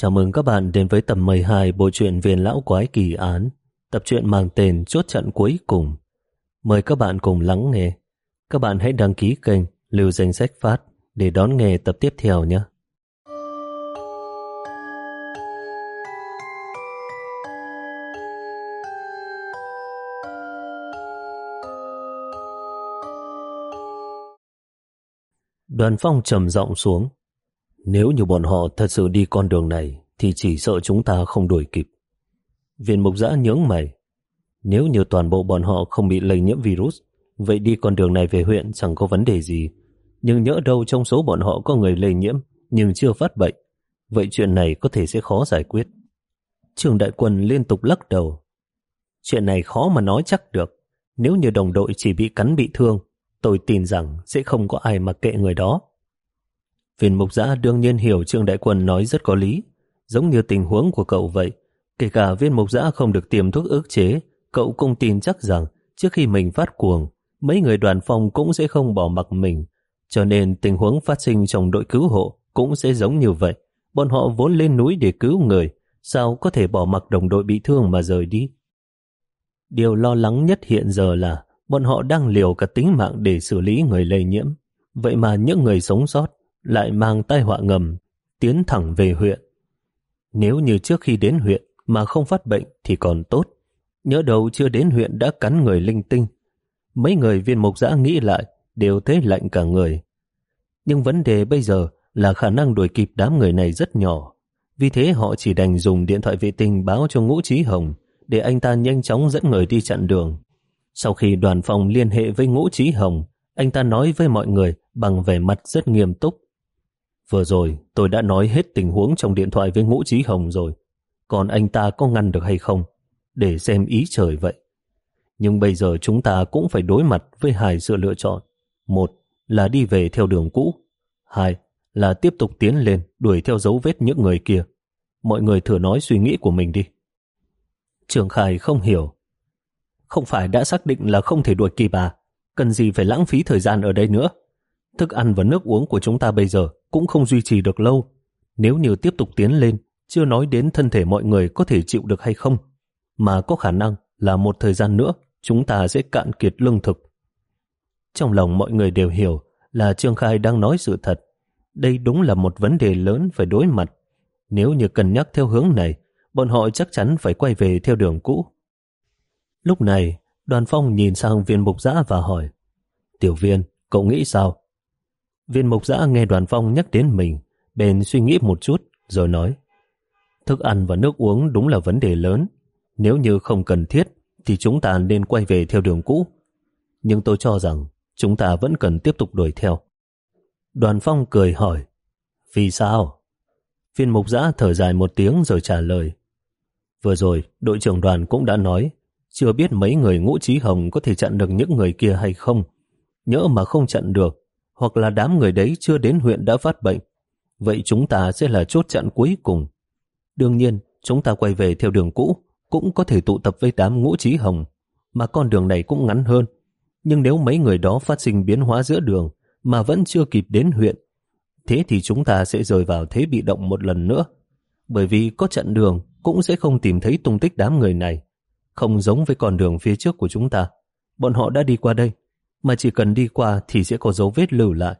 Chào mừng các bạn đến với tập 12 bộ truyện Viên Lão Quái Kỳ Án, tập truyện mang tên Chốt trận cuối cùng. Mời các bạn cùng lắng nghe. Các bạn hãy đăng ký kênh Lưu Danh Sách Phát để đón nghe tập tiếp theo nhé. Đoàn phong trầm giọng xuống. Nếu như bọn họ thật sự đi con đường này thì chỉ sợ chúng ta không đuổi kịp. Viên mục giã nhướng mày. Nếu như toàn bộ bọn họ không bị lây nhiễm virus, vậy đi con đường này về huyện chẳng có vấn đề gì. Nhưng nhỡ đâu trong số bọn họ có người lây nhiễm nhưng chưa phát bệnh. Vậy chuyện này có thể sẽ khó giải quyết. Trường đại quân liên tục lắc đầu. Chuyện này khó mà nói chắc được. Nếu như đồng đội chỉ bị cắn bị thương, tôi tin rằng sẽ không có ai mặc kệ người đó. Viên mục giã đương nhiên hiểu Trương Đại Quân nói rất có lý, giống như tình huống của cậu vậy. Kể cả viên mục giã không được tiêm thuốc ức chế, cậu cũng tin chắc rằng trước khi mình phát cuồng, mấy người đoàn phong cũng sẽ không bỏ mặc mình. Cho nên tình huống phát sinh trong đội cứu hộ cũng sẽ giống như vậy. Bọn họ vốn lên núi để cứu người, sao có thể bỏ mặc đồng đội bị thương mà rời đi? Điều lo lắng nhất hiện giờ là bọn họ đang liều cả tính mạng để xử lý người lây nhiễm. Vậy mà những người sống sót lại mang tai họa ngầm, tiến thẳng về huyện. Nếu như trước khi đến huyện mà không phát bệnh thì còn tốt. Nhớ đầu chưa đến huyện đã cắn người linh tinh. Mấy người viên mục giã nghĩ lại đều thấy lạnh cả người. Nhưng vấn đề bây giờ là khả năng đuổi kịp đám người này rất nhỏ. Vì thế họ chỉ đành dùng điện thoại vệ tinh báo cho Ngũ Trí Hồng để anh ta nhanh chóng dẫn người đi chặn đường. Sau khi đoàn phòng liên hệ với Ngũ Trí Hồng, anh ta nói với mọi người bằng vẻ mặt rất nghiêm túc. Vừa rồi, tôi đã nói hết tình huống trong điện thoại với Ngũ Trí Hồng rồi. Còn anh ta có ngăn được hay không? Để xem ý trời vậy. Nhưng bây giờ chúng ta cũng phải đối mặt với hai sự lựa chọn. Một là đi về theo đường cũ. Hai là tiếp tục tiến lên, đuổi theo dấu vết những người kia. Mọi người thử nói suy nghĩ của mình đi. Trường Khải không hiểu. Không phải đã xác định là không thể đuổi kịp à? Cần gì phải lãng phí thời gian ở đây nữa? Thức ăn và nước uống của chúng ta bây giờ cũng không duy trì được lâu. Nếu như tiếp tục tiến lên, chưa nói đến thân thể mọi người có thể chịu được hay không, mà có khả năng là một thời gian nữa chúng ta sẽ cạn kiệt lương thực. Trong lòng mọi người đều hiểu là Trương Khai đang nói sự thật. Đây đúng là một vấn đề lớn phải đối mặt. Nếu như cân nhắc theo hướng này, bọn họ chắc chắn phải quay về theo đường cũ. Lúc này, đoàn phong nhìn sang viên mục giã và hỏi Tiểu viên, cậu nghĩ sao? Viên mục giã nghe đoàn phong nhắc đến mình, bèn suy nghĩ một chút, rồi nói Thức ăn và nước uống đúng là vấn đề lớn. Nếu như không cần thiết, thì chúng ta nên quay về theo đường cũ. Nhưng tôi cho rằng chúng ta vẫn cần tiếp tục đuổi theo. Đoàn phong cười hỏi Vì sao? Viên mục giã thở dài một tiếng rồi trả lời Vừa rồi, đội trưởng đoàn cũng đã nói chưa biết mấy người ngũ trí hồng có thể chặn được những người kia hay không. Nhỡ mà không chặn được, hoặc là đám người đấy chưa đến huyện đã phát bệnh. Vậy chúng ta sẽ là chốt chặn cuối cùng. Đương nhiên, chúng ta quay về theo đường cũ, cũng có thể tụ tập với đám ngũ trí hồng, mà con đường này cũng ngắn hơn. Nhưng nếu mấy người đó phát sinh biến hóa giữa đường mà vẫn chưa kịp đến huyện, thế thì chúng ta sẽ rời vào thế bị động một lần nữa. Bởi vì có chặn đường cũng sẽ không tìm thấy tung tích đám người này. Không giống với con đường phía trước của chúng ta. Bọn họ đã đi qua đây, mà chỉ cần đi qua thì sẽ có dấu vết lưu lại.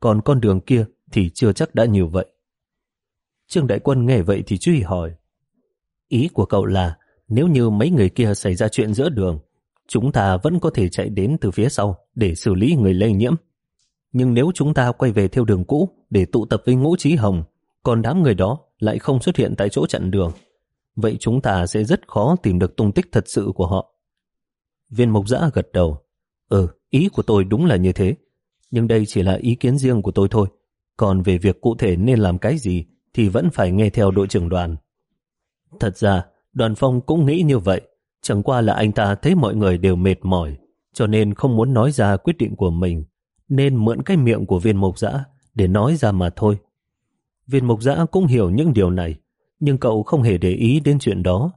Còn con đường kia thì chưa chắc đã nhiều vậy. Trương Đại Quân nghe vậy thì truy hỏi. Ý của cậu là nếu như mấy người kia xảy ra chuyện giữa đường, chúng ta vẫn có thể chạy đến từ phía sau để xử lý người lây nhiễm. Nhưng nếu chúng ta quay về theo đường cũ để tụ tập với ngũ trí hồng, còn đám người đó lại không xuất hiện tại chỗ chặn đường, vậy chúng ta sẽ rất khó tìm được tung tích thật sự của họ. Viên mộc giã gật đầu. Ừ, ý của tôi đúng là như thế. Nhưng đây chỉ là ý kiến riêng của tôi thôi. Còn về việc cụ thể nên làm cái gì thì vẫn phải nghe theo đội trưởng đoàn. Thật ra, đoàn phong cũng nghĩ như vậy. Chẳng qua là anh ta thấy mọi người đều mệt mỏi, cho nên không muốn nói ra quyết định của mình, nên mượn cái miệng của viên mộc giã để nói ra mà thôi. Viên mộc giã cũng hiểu những điều này, nhưng cậu không hề để ý đến chuyện đó.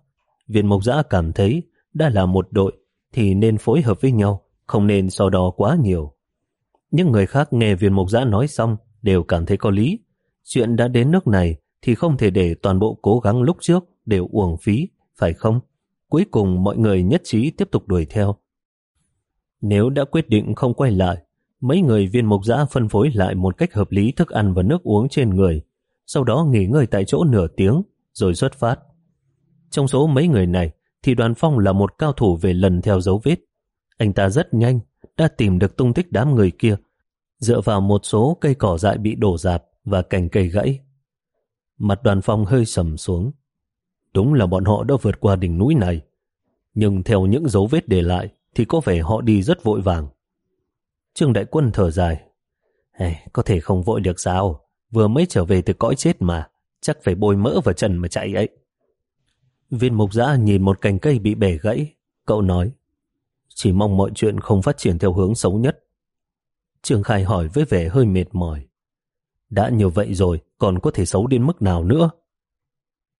Viên mộc giã cảm thấy đã là một đội thì nên phối hợp với nhau, không nên so đo quá nhiều. Những người khác nghe viên mộc giã nói xong đều cảm thấy có lý. Chuyện đã đến nước này thì không thể để toàn bộ cố gắng lúc trước đều uổng phí, phải không? Cuối cùng mọi người nhất trí tiếp tục đuổi theo. Nếu đã quyết định không quay lại, mấy người viên mục giã phân phối lại một cách hợp lý thức ăn và nước uống trên người, sau đó nghỉ ngơi tại chỗ nửa tiếng, rồi xuất phát. Trong số mấy người này, thì đoàn phong là một cao thủ về lần theo dấu vết. Anh ta rất nhanh, đã tìm được tung tích đám người kia, dựa vào một số cây cỏ dại bị đổ dạp và cành cây gãy. Mặt đoàn phong hơi sầm xuống. Đúng là bọn họ đã vượt qua đỉnh núi này, nhưng theo những dấu vết để lại thì có vẻ họ đi rất vội vàng. Trương Đại Quân thở dài. Hey, có thể không vội được sao? Vừa mới trở về từ cõi chết mà, chắc phải bôi mỡ vào chân mà chạy ấy. Viên mục giã nhìn một cành cây bị bể gãy, cậu nói, chỉ mong mọi chuyện không phát triển theo hướng xấu nhất. Trương Khai hỏi với vẻ hơi mệt mỏi. Đã nhiều vậy rồi, còn có thể xấu đến mức nào nữa?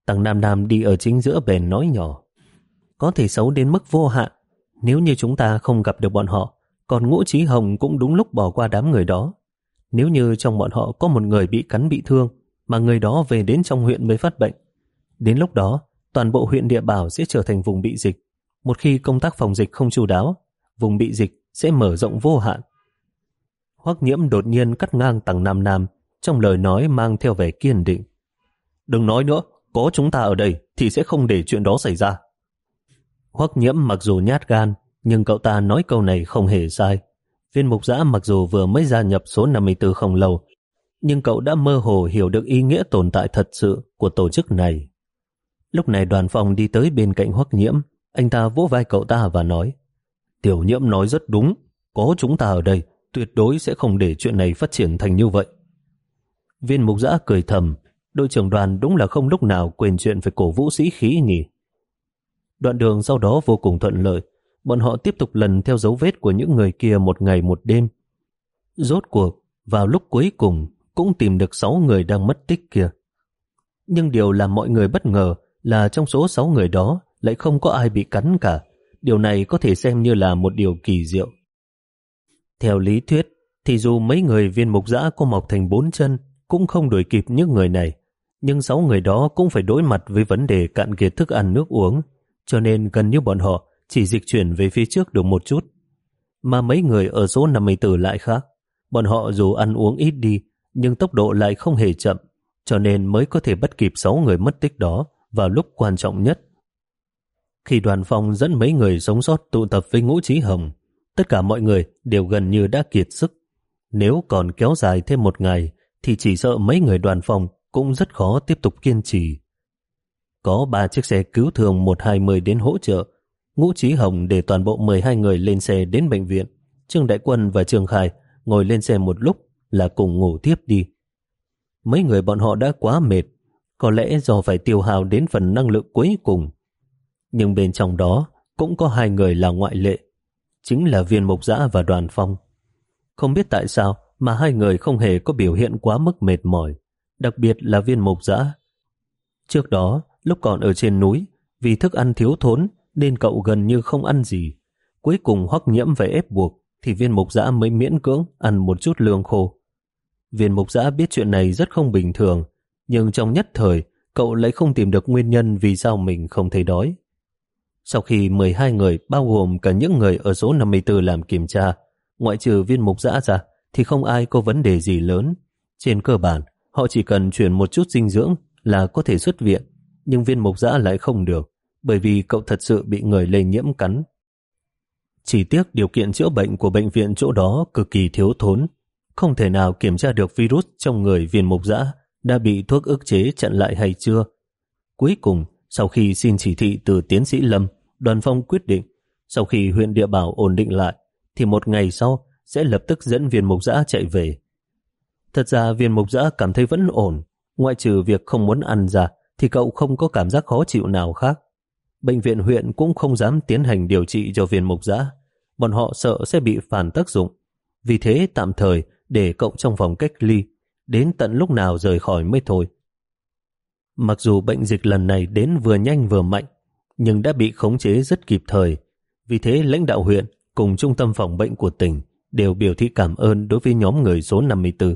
Tăng Nam Nam đi ở chính giữa bèn nói nhỏ. Có thể xấu đến mức vô hạn, nếu như chúng ta không gặp được bọn họ, còn Ngũ Trí Hồng cũng đúng lúc bỏ qua đám người đó. Nếu như trong bọn họ có một người bị cắn bị thương, mà người đó về đến trong huyện mới phát bệnh, đến lúc đó, toàn bộ huyện Địa Bảo sẽ trở thành vùng bị dịch. Một khi công tác phòng dịch không chu đáo, vùng bị dịch sẽ mở rộng vô hạn. Hoắc nhiễm đột nhiên cắt ngang tầng Nam Nam, trong lời nói mang theo vẻ kiên định. Đừng nói nữa, có chúng ta ở đây thì sẽ không để chuyện đó xảy ra. Hoắc nhiễm mặc dù nhát gan, nhưng cậu ta nói câu này không hề sai. Viên mục giã mặc dù vừa mới gia nhập số 54 không lâu, nhưng cậu đã mơ hồ hiểu được ý nghĩa tồn tại thật sự của tổ chức này. Lúc này đoàn phòng đi tới bên cạnh Hoắc nhiễm, anh ta vỗ vai cậu ta và nói Tiểu nhiễm nói rất đúng, có chúng ta ở đây, tuyệt đối sẽ không để chuyện này phát triển thành như vậy. Viên mục giã cười thầm, đội trưởng đoàn đúng là không lúc nào quên chuyện phải cổ vũ sĩ khí nhỉ. Đoạn đường sau đó vô cùng thuận lợi, bọn họ tiếp tục lần theo dấu vết của những người kia một ngày một đêm. Rốt cuộc, vào lúc cuối cùng, cũng tìm được 6 người đang mất tích kia. Nhưng điều làm mọi người bất ngờ là trong số 6 người đó lại không có ai bị cắn cả. Điều này có thể xem như là một điều kỳ diệu. Theo lý thuyết, thì dù mấy người viên mục giã có mọc thành bốn chân cũng không đuổi kịp những người này, nhưng sáu người đó cũng phải đối mặt với vấn đề cạn kiệt thức ăn nước uống, cho nên gần như bọn họ chỉ dịch chuyển về phía trước được một chút. Mà mấy người ở số 54 lại khác, bọn họ dù ăn uống ít đi, nhưng tốc độ lại không hề chậm, cho nên mới có thể bắt kịp sáu người mất tích đó vào lúc quan trọng nhất. Khi đoàn phong dẫn mấy người sống sót tụ tập với ngũ trí hồng, tất cả mọi người đều gần như đã kiệt sức. Nếu còn kéo dài thêm một ngày, thì chỉ sợ mấy người đoàn phòng cũng rất khó tiếp tục kiên trì. Có ba chiếc xe cứu thương 120 đến hỗ trợ. Ngũ Trí Hồng để toàn bộ 12 người lên xe đến bệnh viện. Trương Đại Quân và Trương Khai ngồi lên xe một lúc là cùng ngủ tiếp đi. Mấy người bọn họ đã quá mệt, có lẽ do phải tiêu hao đến phần năng lượng cuối cùng. Nhưng bên trong đó cũng có hai người là ngoại lệ, chính là viên mục giã và đoàn phong. Không biết tại sao mà hai người không hề có biểu hiện quá mức mệt mỏi, đặc biệt là viên mục giã. Trước đó, lúc còn ở trên núi, vì thức ăn thiếu thốn nên cậu gần như không ăn gì. Cuối cùng hoắc nhiễm phải ép buộc thì viên mục giã mới miễn cưỡng ăn một chút lương khô. Viên mục giã biết chuyện này rất không bình thường, nhưng trong nhất thời, cậu lại không tìm được nguyên nhân vì sao mình không thấy đói. Sau khi 12 người, bao gồm cả những người ở số 54 làm kiểm tra, ngoại trừ viên mục dã ra, thì không ai có vấn đề gì lớn. Trên cơ bản, họ chỉ cần chuyển một chút dinh dưỡng là có thể xuất viện, nhưng viên mục dã lại không được, bởi vì cậu thật sự bị người lây nhiễm cắn. Chỉ tiếc điều kiện chữa bệnh của bệnh viện chỗ đó cực kỳ thiếu thốn, không thể nào kiểm tra được virus trong người viên mục dã đã bị thuốc ức chế chặn lại hay chưa. Cuối cùng, sau khi xin chỉ thị từ tiến sĩ Lâm, đoàn phong quyết định, sau khi huyện địa bảo ổn định lại, thì một ngày sau sẽ lập tức dẫn viên mục giã chạy về. Thật ra viên mục giã cảm thấy vẫn ổn, ngoại trừ việc không muốn ăn ra thì cậu không có cảm giác khó chịu nào khác. Bệnh viện huyện cũng không dám tiến hành điều trị cho viên mục giã, bọn họ sợ sẽ bị phản tác dụng. Vì thế tạm thời để cậu trong phòng cách ly, đến tận lúc nào rời khỏi mới thôi. Mặc dù bệnh dịch lần này đến vừa nhanh vừa mạnh, nhưng đã bị khống chế rất kịp thời. Vì thế lãnh đạo huyện cùng trung tâm phòng bệnh của tỉnh đều biểu thị cảm ơn đối với nhóm người số 54.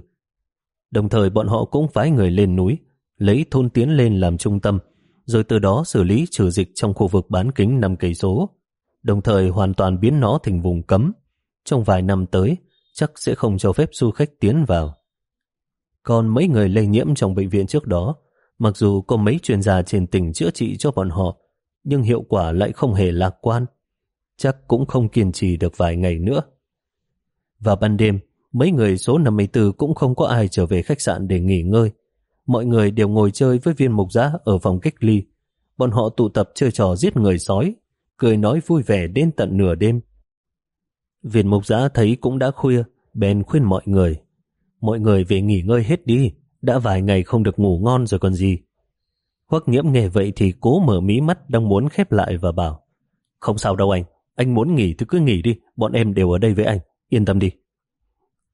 Đồng thời bọn họ cũng phái người lên núi, lấy thôn tiến lên làm trung tâm, rồi từ đó xử lý trừ dịch trong khu vực bán kính 5 cây số, đồng thời hoàn toàn biến nó thành vùng cấm. Trong vài năm tới, chắc sẽ không cho phép du khách tiến vào. Còn mấy người lây nhiễm trong bệnh viện trước đó, mặc dù có mấy chuyên gia trên tỉnh chữa trị cho bọn họ, nhưng hiệu quả lại không hề lạc quan. Chắc cũng không kiên trì được vài ngày nữa. Vào ban đêm, mấy người số 54 cũng không có ai trở về khách sạn để nghỉ ngơi. Mọi người đều ngồi chơi với viên mục giã ở phòng cách ly. Bọn họ tụ tập chơi trò giết người sói, cười nói vui vẻ đến tận nửa đêm. Viên mục giã thấy cũng đã khuya, bèn khuyên mọi người. Mọi người về nghỉ ngơi hết đi, đã vài ngày không được ngủ ngon rồi còn gì. Hoắc nhiễm nghe vậy thì cố mở mí mắt đang muốn khép lại và bảo Không sao đâu anh, anh muốn nghỉ thì cứ nghỉ đi, bọn em đều ở đây với anh, yên tâm đi.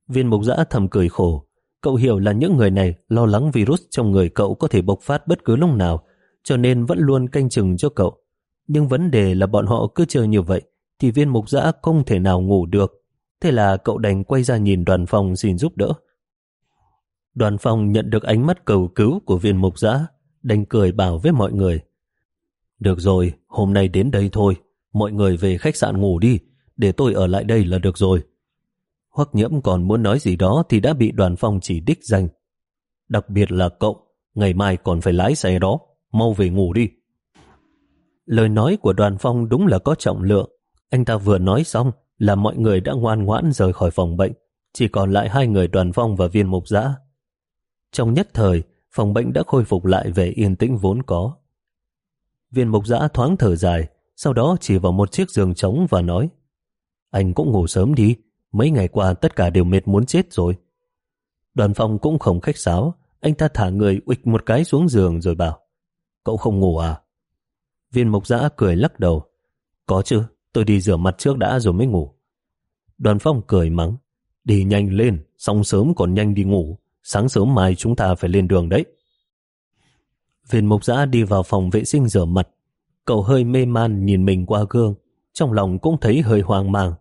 Viên mục giã thầm cười khổ, cậu hiểu là những người này lo lắng virus trong người cậu có thể bộc phát bất cứ lúc nào, cho nên vẫn luôn canh chừng cho cậu. Nhưng vấn đề là bọn họ cứ chờ như vậy, thì viên mục giã không thể nào ngủ được. Thế là cậu đành quay ra nhìn đoàn phòng xin giúp đỡ. Đoàn phòng nhận được ánh mắt cầu cứu của viên mục giã, đành cười bảo với mọi người. Được rồi, hôm nay đến đây thôi, mọi người về khách sạn ngủ đi, để tôi ở lại đây là được rồi. Hoắc nhiễm còn muốn nói gì đó thì đã bị đoàn phong chỉ đích danh. Đặc biệt là cậu, ngày mai còn phải lái xe đó, mau về ngủ đi. Lời nói của đoàn phong đúng là có trọng lượng. Anh ta vừa nói xong là mọi người đã ngoan ngoãn rời khỏi phòng bệnh, chỉ còn lại hai người đoàn phong và viên mục giã. Trong nhất thời, phòng bệnh đã khôi phục lại về yên tĩnh vốn có. Viên mục giã thoáng thở dài, sau đó chỉ vào một chiếc giường trống và nói Anh cũng ngủ sớm đi, mấy ngày qua tất cả đều mệt muốn chết rồi. Đoàn phong cũng không khách sáo, anh ta thả người uịch một cái xuống giường rồi bảo Cậu không ngủ à? Viên mục giã cười lắc đầu Có chứ, tôi đi rửa mặt trước đã rồi mới ngủ. Đoàn phong cười mắng Đi nhanh lên, xong sớm còn nhanh đi ngủ sáng sớm mai chúng ta phải lên đường đấy. Viên mục giã đi vào phòng vệ sinh rửa mặt. Cậu hơi mê man nhìn mình qua gương, trong lòng cũng thấy hơi hoang mang.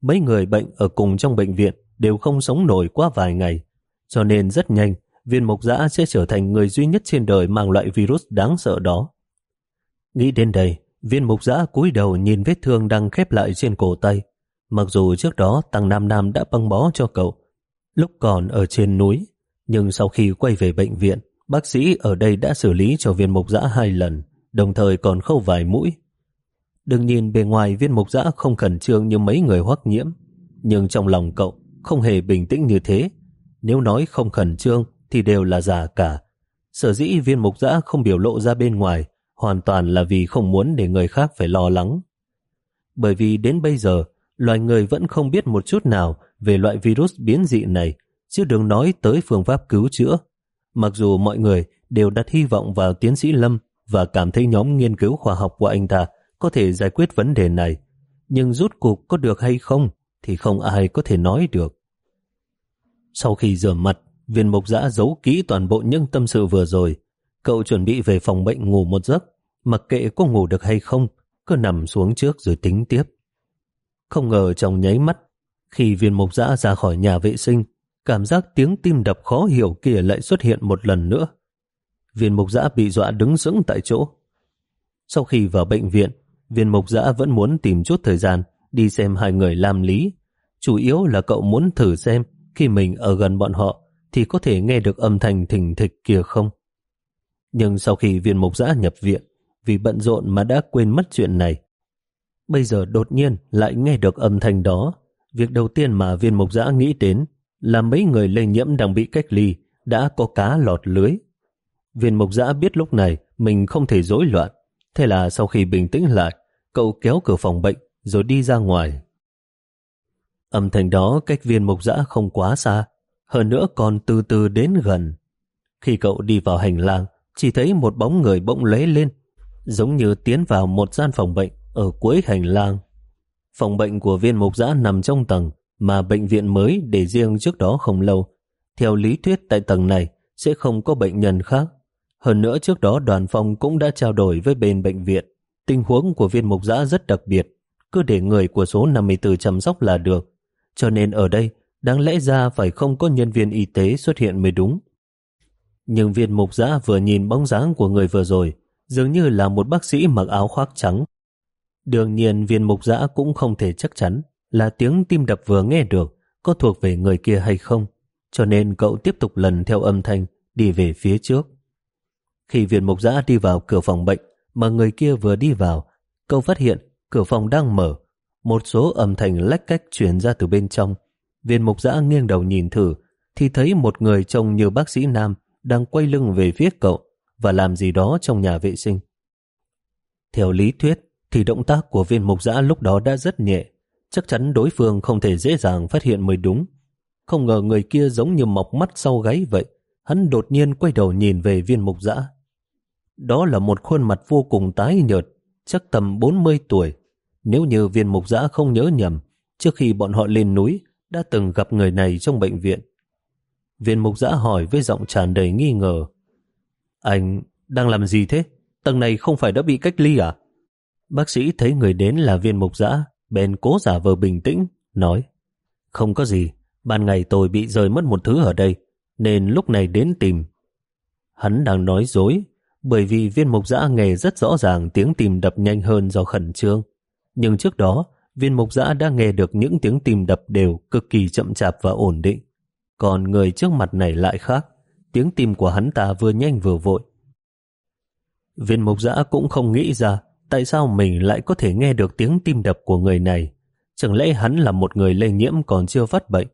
Mấy người bệnh ở cùng trong bệnh viện đều không sống nổi qua vài ngày, cho nên rất nhanh viên mục giã sẽ trở thành người duy nhất trên đời mang loại virus đáng sợ đó. Nghĩ đến đây, viên mục giã cúi đầu nhìn vết thương đang khép lại trên cổ tay. Mặc dù trước đó Tăng Nam Nam đã băng bó cho cậu, lúc còn ở trên núi nhưng sau khi quay về bệnh viện, bác sĩ ở đây đã xử lý cho viên mục giã hai lần, đồng thời còn khâu vài mũi. Đừng nhìn bề ngoài viên mục giã không khẩn trương như mấy người hoắc nhiễm, nhưng trong lòng cậu không hề bình tĩnh như thế. Nếu nói không khẩn trương thì đều là giả cả. Sở dĩ viên mục giã không biểu lộ ra bên ngoài hoàn toàn là vì không muốn để người khác phải lo lắng. Bởi vì đến bây giờ, loài người vẫn không biết một chút nào về loại virus biến dị này chứ đừng nói tới phương pháp cứu chữa. Mặc dù mọi người đều đặt hy vọng vào tiến sĩ Lâm và cảm thấy nhóm nghiên cứu khoa học của anh ta có thể giải quyết vấn đề này, nhưng rút cục có được hay không thì không ai có thể nói được. Sau khi rửa mặt, viên mục giã giấu kỹ toàn bộ những tâm sự vừa rồi. Cậu chuẩn bị về phòng bệnh ngủ một giấc, mặc kệ có ngủ được hay không, cứ nằm xuống trước rồi tính tiếp. Không ngờ trong nháy mắt, khi viên mục giã ra khỏi nhà vệ sinh, cảm giác tiếng tim đập khó hiểu kia lại xuất hiện một lần nữa. Viên mục giã bị dọa đứng sững tại chỗ. Sau khi vào bệnh viện, viên mục giã vẫn muốn tìm chút thời gian đi xem hai người làm lý. Chủ yếu là cậu muốn thử xem khi mình ở gần bọn họ thì có thể nghe được âm thanh thình thịch kia không. Nhưng sau khi viên mục giã nhập viện, vì bận rộn mà đã quên mất chuyện này. Bây giờ đột nhiên lại nghe được âm thanh đó. Việc đầu tiên mà viên mục giã nghĩ đến là mấy người lây nhiễm đang bị cách ly đã có cá lọt lưới. Viên mục giã biết lúc này mình không thể rối loạn. Thế là sau khi bình tĩnh lại, cậu kéo cửa phòng bệnh rồi đi ra ngoài. Âm thanh đó cách viên mục giã không quá xa, hơn nữa còn từ từ đến gần. Khi cậu đi vào hành lang, chỉ thấy một bóng người bỗng lấy lên, giống như tiến vào một gian phòng bệnh ở cuối hành lang. Phòng bệnh của viên mục giã nằm trong tầng, mà bệnh viện mới để riêng trước đó không lâu. Theo lý thuyết tại tầng này sẽ không có bệnh nhân khác. Hơn nữa trước đó đoàn phòng cũng đã trao đổi với bên bệnh viện. Tình huống của viên mục giã rất đặc biệt, cứ để người của số 54 chăm sóc là được. Cho nên ở đây, đáng lẽ ra phải không có nhân viên y tế xuất hiện mới đúng. Nhưng viên mục giã vừa nhìn bóng dáng của người vừa rồi, dường như là một bác sĩ mặc áo khoác trắng. Đương nhiên viên mục giã cũng không thể chắc chắn là tiếng tim đập vừa nghe được có thuộc về người kia hay không, cho nên cậu tiếp tục lần theo âm thanh đi về phía trước. Khi viên mục giã đi vào cửa phòng bệnh mà người kia vừa đi vào, cậu phát hiện cửa phòng đang mở, một số âm thanh lách cách truyền ra từ bên trong. Viên mục giã nghiêng đầu nhìn thử, thì thấy một người trông như bác sĩ nam đang quay lưng về phía cậu và làm gì đó trong nhà vệ sinh. Theo lý thuyết, thì động tác của viên mục giã lúc đó đã rất nhẹ, chắc chắn đối phương không thể dễ dàng phát hiện mới đúng. Không ngờ người kia giống như mọc mắt sau gáy vậy, hắn đột nhiên quay đầu nhìn về viên mục dã. Đó là một khuôn mặt vô cùng tái nhợt, chắc tầm 40 tuổi. Nếu như viên mục dã không nhớ nhầm, trước khi bọn họ lên núi, đã từng gặp người này trong bệnh viện. Viên mục dã hỏi với giọng tràn đầy nghi ngờ. Anh đang làm gì thế? Tầng này không phải đã bị cách ly à? Bác sĩ thấy người đến là viên mục dã bèn cố giả vờ bình tĩnh, nói Không có gì, ban ngày tôi bị rơi mất một thứ ở đây, nên lúc này đến tìm. Hắn đang nói dối, bởi vì viên mục giã nghe rất rõ ràng tiếng tìm đập nhanh hơn do khẩn trương. Nhưng trước đó, viên mục giã đã nghe được những tiếng tìm đập đều cực kỳ chậm chạp và ổn định. Còn người trước mặt này lại khác, tiếng tìm của hắn ta vừa nhanh vừa vội. Viên mục giã cũng không nghĩ ra tại sao mình lại có thể nghe được tiếng tim đập của người này. Chẳng lẽ hắn là một người lây nhiễm còn chưa phát bệnh?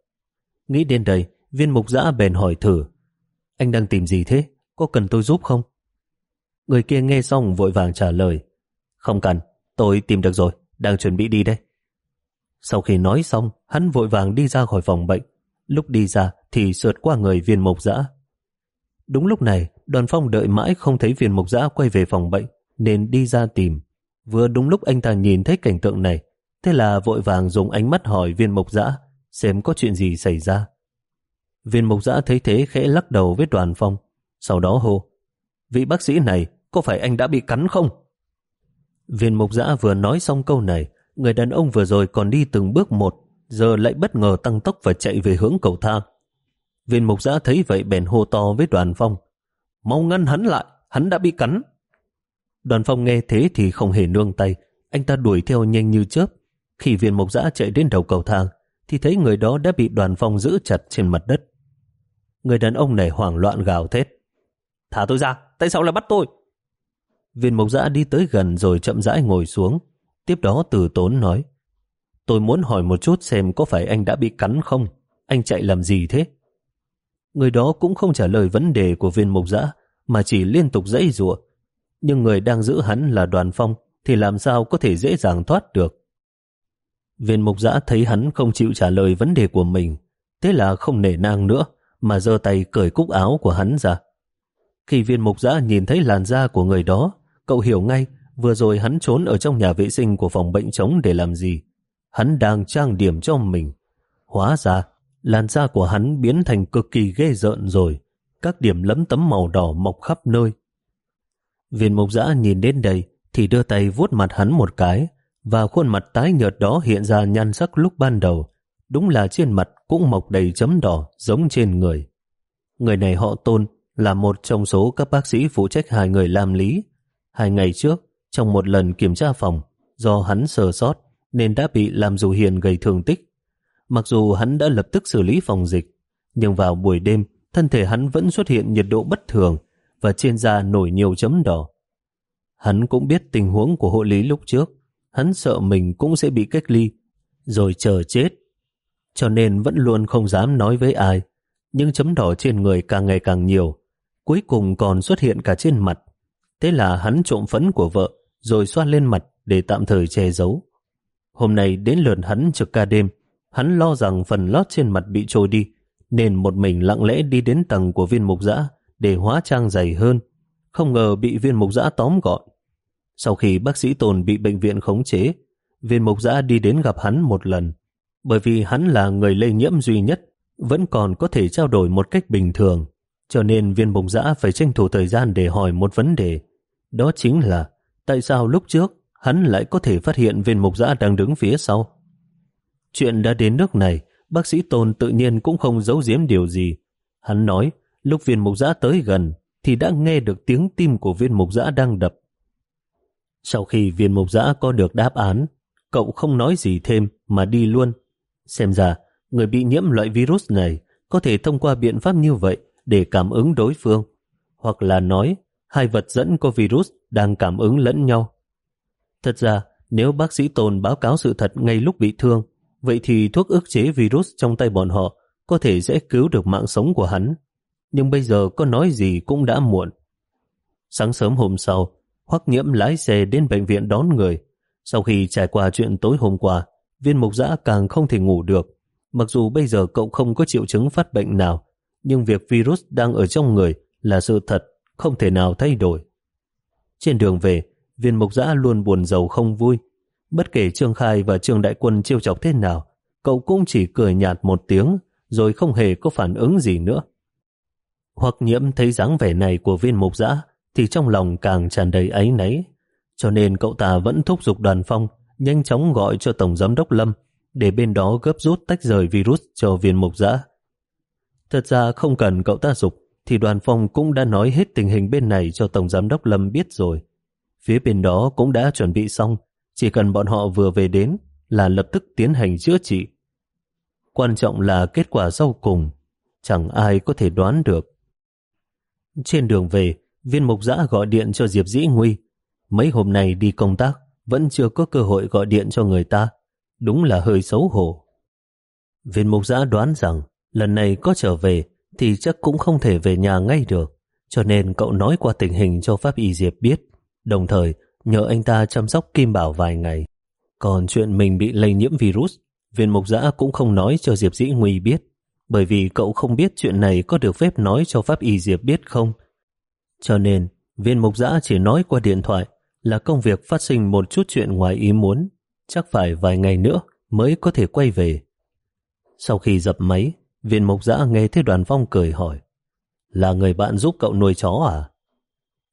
Nghĩ đến đây, viên mục giã bèn hỏi thử. Anh đang tìm gì thế? Có cần tôi giúp không? Người kia nghe xong vội vàng trả lời. Không cần, tôi tìm được rồi, đang chuẩn bị đi đây. Sau khi nói xong, hắn vội vàng đi ra khỏi phòng bệnh. Lúc đi ra thì sượt qua người viên mục giã. Đúng lúc này, đoàn phong đợi mãi không thấy viên mục giã quay về phòng bệnh, nên đi ra tìm. Vừa đúng lúc anh ta nhìn thấy cảnh tượng này, thế là vội vàng dùng ánh mắt hỏi viên mộc dã xem có chuyện gì xảy ra. Viên mộc dã thấy thế khẽ lắc đầu với đoàn phong, sau đó hô. Vị bác sĩ này, có phải anh đã bị cắn không? Viên mộc dã vừa nói xong câu này, người đàn ông vừa rồi còn đi từng bước một, giờ lại bất ngờ tăng tốc và chạy về hướng cầu thang. Viên mục giã thấy vậy bèn hô to với đoàn phong. Mau ngăn hắn lại, hắn đã bị cắn. Đoàn phong nghe thế thì không hề nương tay, anh ta đuổi theo nhanh như chớp. Khi viên Mộc giã chạy đến đầu cầu thang, thì thấy người đó đã bị đoàn phong giữ chặt trên mặt đất. Người đàn ông này hoảng loạn gào thét. Thả tôi ra, tại sao lại bắt tôi? Viên mộc giã đi tới gần rồi chậm rãi ngồi xuống. Tiếp đó từ tốn nói. Tôi muốn hỏi một chút xem có phải anh đã bị cắn không? Anh chạy làm gì thế? Người đó cũng không trả lời vấn đề của viên mộc giã, mà chỉ liên tục dãy ruộng nhưng người đang giữ hắn là đoàn phong, thì làm sao có thể dễ dàng thoát được? Viên mục giã thấy hắn không chịu trả lời vấn đề của mình, thế là không nể nang nữa, mà giơ tay cởi cúc áo của hắn ra. Khi viên mục giã nhìn thấy làn da của người đó, cậu hiểu ngay vừa rồi hắn trốn ở trong nhà vệ sinh của phòng bệnh trống để làm gì. Hắn đang trang điểm cho mình. Hóa ra, làn da của hắn biến thành cực kỳ ghê rợn rồi, các điểm lấm tấm màu đỏ mọc khắp nơi. Viên mục giã nhìn đến đây thì đưa tay vuốt mặt hắn một cái, và khuôn mặt tái nhợt đó hiện ra nhan sắc lúc ban đầu. Đúng là trên mặt cũng mọc đầy chấm đỏ giống trên người. Người này họ tôn là một trong số các bác sĩ phụ trách hai người làm lý. Hai ngày trước, trong một lần kiểm tra phòng, do hắn sờ sót nên đã bị làm dù hiền gây thương tích. Mặc dù hắn đã lập tức xử lý phòng dịch, nhưng vào buổi đêm, thân thể hắn vẫn xuất hiện nhiệt độ bất thường và trên da nổi nhiều chấm đỏ. Hắn cũng biết tình huống của hộ lý lúc trước, hắn sợ mình cũng sẽ bị cách ly, rồi chờ chết. Cho nên vẫn luôn không dám nói với ai, nhưng chấm đỏ trên người càng ngày càng nhiều, cuối cùng còn xuất hiện cả trên mặt. Thế là hắn trộm phấn của vợ, rồi xoa lên mặt để tạm thời che giấu. Hôm nay đến lượt hắn trực ca đêm, hắn lo rằng phần lót trên mặt bị trôi đi, nên một mình lặng lẽ đi đến tầng của viên mục giã để hóa trang dày hơn. Không ngờ bị viên mục giã tóm gọn. Sau khi bác sĩ Tồn bị bệnh viện khống chế, viên mục giã đi đến gặp hắn một lần. Bởi vì hắn là người lây nhiễm duy nhất, vẫn còn có thể trao đổi một cách bình thường. Cho nên viên mục giã phải tranh thủ thời gian để hỏi một vấn đề. Đó chính là tại sao lúc trước hắn lại có thể phát hiện viên mục giã đang đứng phía sau. Chuyện đã đến nước này, bác sĩ Tôn tự nhiên cũng không giấu giếm điều gì. Hắn nói lúc viên mục giã tới gần thì đã nghe được tiếng tim của viên mục giã đang đập. Sau khi viên mục giã có được đáp án, cậu không nói gì thêm mà đi luôn. Xem ra, người bị nhiễm loại virus này có thể thông qua biện pháp như vậy để cảm ứng đối phương, hoặc là nói hai vật dẫn có virus đang cảm ứng lẫn nhau. Thật ra, nếu bác sĩ Tồn báo cáo sự thật ngay lúc bị thương, vậy thì thuốc ức chế virus trong tay bọn họ có thể sẽ cứu được mạng sống của hắn. Nhưng bây giờ có nói gì cũng đã muộn. Sáng sớm hôm sau, Hoắc Nhiễm lái xe đến bệnh viện đón người. Sau khi trải qua chuyện tối hôm qua, viên mục giã càng không thể ngủ được. Mặc dù bây giờ cậu không có triệu chứng phát bệnh nào, nhưng việc virus đang ở trong người là sự thật, không thể nào thay đổi. Trên đường về, viên mục giã luôn buồn giàu không vui. Bất kể Trương Khai và Trương Đại Quân chiêu chọc thế nào, cậu cũng chỉ cười nhạt một tiếng, rồi không hề có phản ứng gì nữa. Hoặc nhiễm thấy dáng vẻ này của viên mục giã, thì trong lòng càng tràn đầy áy náy. Cho nên cậu ta vẫn thúc giục đoàn phong nhanh chóng gọi cho Tổng Giám đốc Lâm để bên đó gấp rút tách rời virus cho viên mục giã. Thật ra không cần cậu ta dục thì đoàn phong cũng đã nói hết tình hình bên này cho Tổng Giám đốc Lâm biết rồi. Phía bên đó cũng đã chuẩn bị xong, chỉ cần bọn họ vừa về đến là lập tức tiến hành chữa trị. Quan trọng là kết quả sau cùng, chẳng ai có thể đoán được. Trên đường về, viên mục giã gọi điện cho Diệp Dĩ Nguy. Mấy hôm nay đi công tác, vẫn chưa có cơ hội gọi điện cho người ta. Đúng là hơi xấu hổ. Viên mục giã đoán rằng lần này có trở về thì chắc cũng không thể về nhà ngay được. Cho nên cậu nói qua tình hình cho Pháp Y Diệp biết, đồng thời nhờ anh ta chăm sóc Kim Bảo vài ngày. Còn chuyện mình bị lây nhiễm virus, viên mục giã cũng không nói cho Diệp Dĩ Nguy biết, bởi vì cậu không biết chuyện này có được phép nói cho Pháp Y Diệp biết không. Cho nên, viên mục giã chỉ nói qua điện thoại là công việc phát sinh một chút chuyện ngoài ý muốn, chắc phải vài ngày nữa mới có thể quay về. Sau khi dập máy, viên mục giã nghe thấy đoàn phong cười hỏi là người bạn giúp cậu nuôi chó à?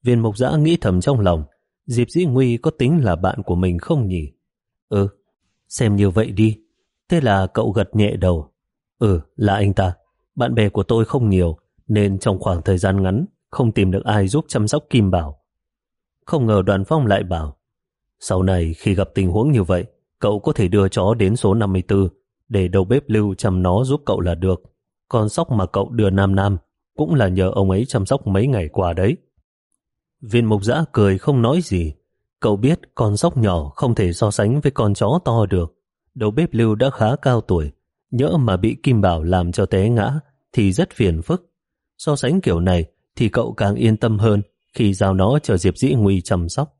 Viên mục giã nghĩ thầm trong lòng Diệp Dĩ Nguy có tính là bạn của mình không nhỉ? Ừ, xem như vậy đi. Thế là cậu gật nhẹ đầu. Ừ, là anh ta. Bạn bè của tôi không nhiều, nên trong khoảng thời gian ngắn không tìm được ai giúp chăm sóc Kim Bảo. Không ngờ đoàn phong lại bảo, sau này khi gặp tình huống như vậy, cậu có thể đưa chó đến số 54 để đầu bếp lưu chăm nó giúp cậu là được. Con sóc mà cậu đưa Nam Nam cũng là nhờ ông ấy chăm sóc mấy ngày qua đấy. Viên mục giã cười không nói gì. Cậu biết con sóc nhỏ không thể so sánh với con chó to được. Đầu bếp lưu đã khá cao tuổi. Nhỡ mà bị Kim Bảo làm cho té ngã thì rất phiền phức. So sánh kiểu này thì cậu càng yên tâm hơn khi giao nó cho Diệp Dĩ Nguy chăm sóc.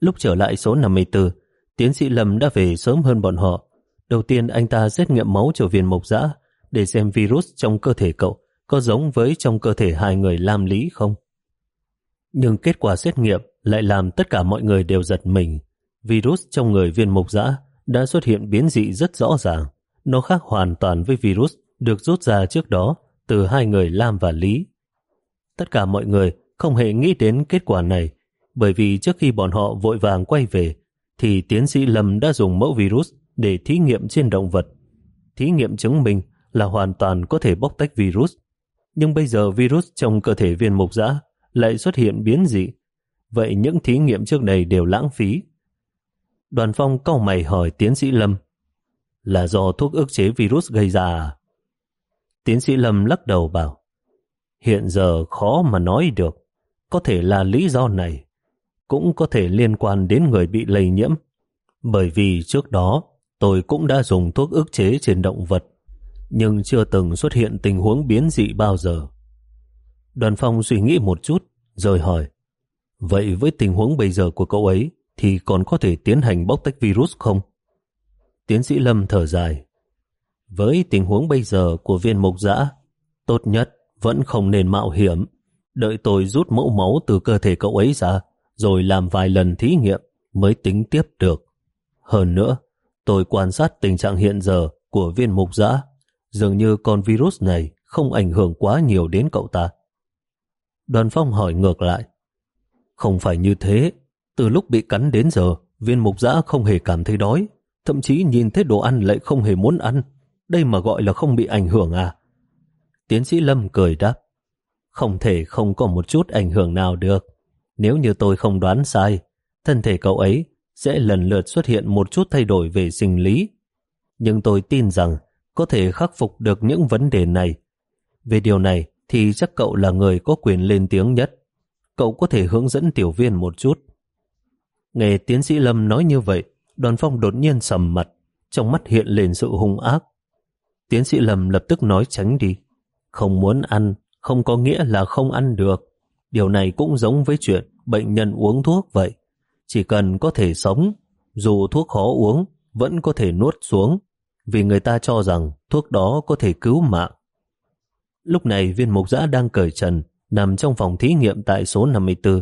Lúc trở lại số 54, tiến sĩ Lâm đã về sớm hơn bọn họ. Đầu tiên anh ta xét nghiệm máu cho viên mộc dã để xem virus trong cơ thể cậu có giống với trong cơ thể hai người Lam Lý không. Nhưng kết quả xét nghiệm lại làm tất cả mọi người đều giật mình. Virus trong người viên mộc dã đã xuất hiện biến dị rất rõ ràng. Nó khác hoàn toàn với virus được rút ra trước đó từ hai người Lam và Lý. Tất cả mọi người không hề nghĩ đến kết quả này, bởi vì trước khi bọn họ vội vàng quay về, thì tiến sĩ Lâm đã dùng mẫu virus để thí nghiệm trên động vật. Thí nghiệm chứng minh là hoàn toàn có thể bóc tách virus. Nhưng bây giờ virus trong cơ thể viên mục giã lại xuất hiện biến dị. Vậy những thí nghiệm trước đây đều lãng phí. Đoàn phong cau mày hỏi tiến sĩ Lâm là do thuốc ức chế virus gây ra? Tiến sĩ Lâm lắc đầu bảo, Hiện giờ khó mà nói được. Có thể là lý do này. Cũng có thể liên quan đến người bị lây nhiễm. Bởi vì trước đó, tôi cũng đã dùng thuốc ức chế trên động vật, nhưng chưa từng xuất hiện tình huống biến dị bao giờ. Đoàn phong suy nghĩ một chút, rồi hỏi, Vậy với tình huống bây giờ của cậu ấy, thì còn có thể tiến hành bóc tách virus không? Tiến sĩ Lâm thở dài Với tình huống bây giờ của viên mục giã tốt nhất vẫn không nên mạo hiểm. Đợi tôi rút mẫu máu từ cơ thể cậu ấy ra, rồi làm vài lần thí nghiệm mới tính tiếp được. Hơn nữa, tôi quan sát tình trạng hiện giờ của viên mục giã, dường như con virus này không ảnh hưởng quá nhiều đến cậu ta. Đoàn phong hỏi ngược lại. Không phải như thế, từ lúc bị cắn đến giờ, viên mục giã không hề cảm thấy đói, thậm chí nhìn thấy đồ ăn lại không hề muốn ăn. Đây mà gọi là không bị ảnh hưởng à? Tiến sĩ Lâm cười đáp, không thể không có một chút ảnh hưởng nào được. Nếu như tôi không đoán sai, thân thể cậu ấy sẽ lần lượt xuất hiện một chút thay đổi về sinh lý. Nhưng tôi tin rằng có thể khắc phục được những vấn đề này. Về điều này thì chắc cậu là người có quyền lên tiếng nhất. Cậu có thể hướng dẫn tiểu viên một chút. Nghe tiến sĩ Lâm nói như vậy, đoàn phong đột nhiên sầm mặt, trong mắt hiện lên sự hung ác. Tiến sĩ Lâm lập tức nói tránh đi. Không muốn ăn, không có nghĩa là không ăn được. Điều này cũng giống với chuyện bệnh nhân uống thuốc vậy. Chỉ cần có thể sống, dù thuốc khó uống, vẫn có thể nuốt xuống, vì người ta cho rằng thuốc đó có thể cứu mạng. Lúc này viên mục giã đang cởi trần, nằm trong phòng thí nghiệm tại số 54.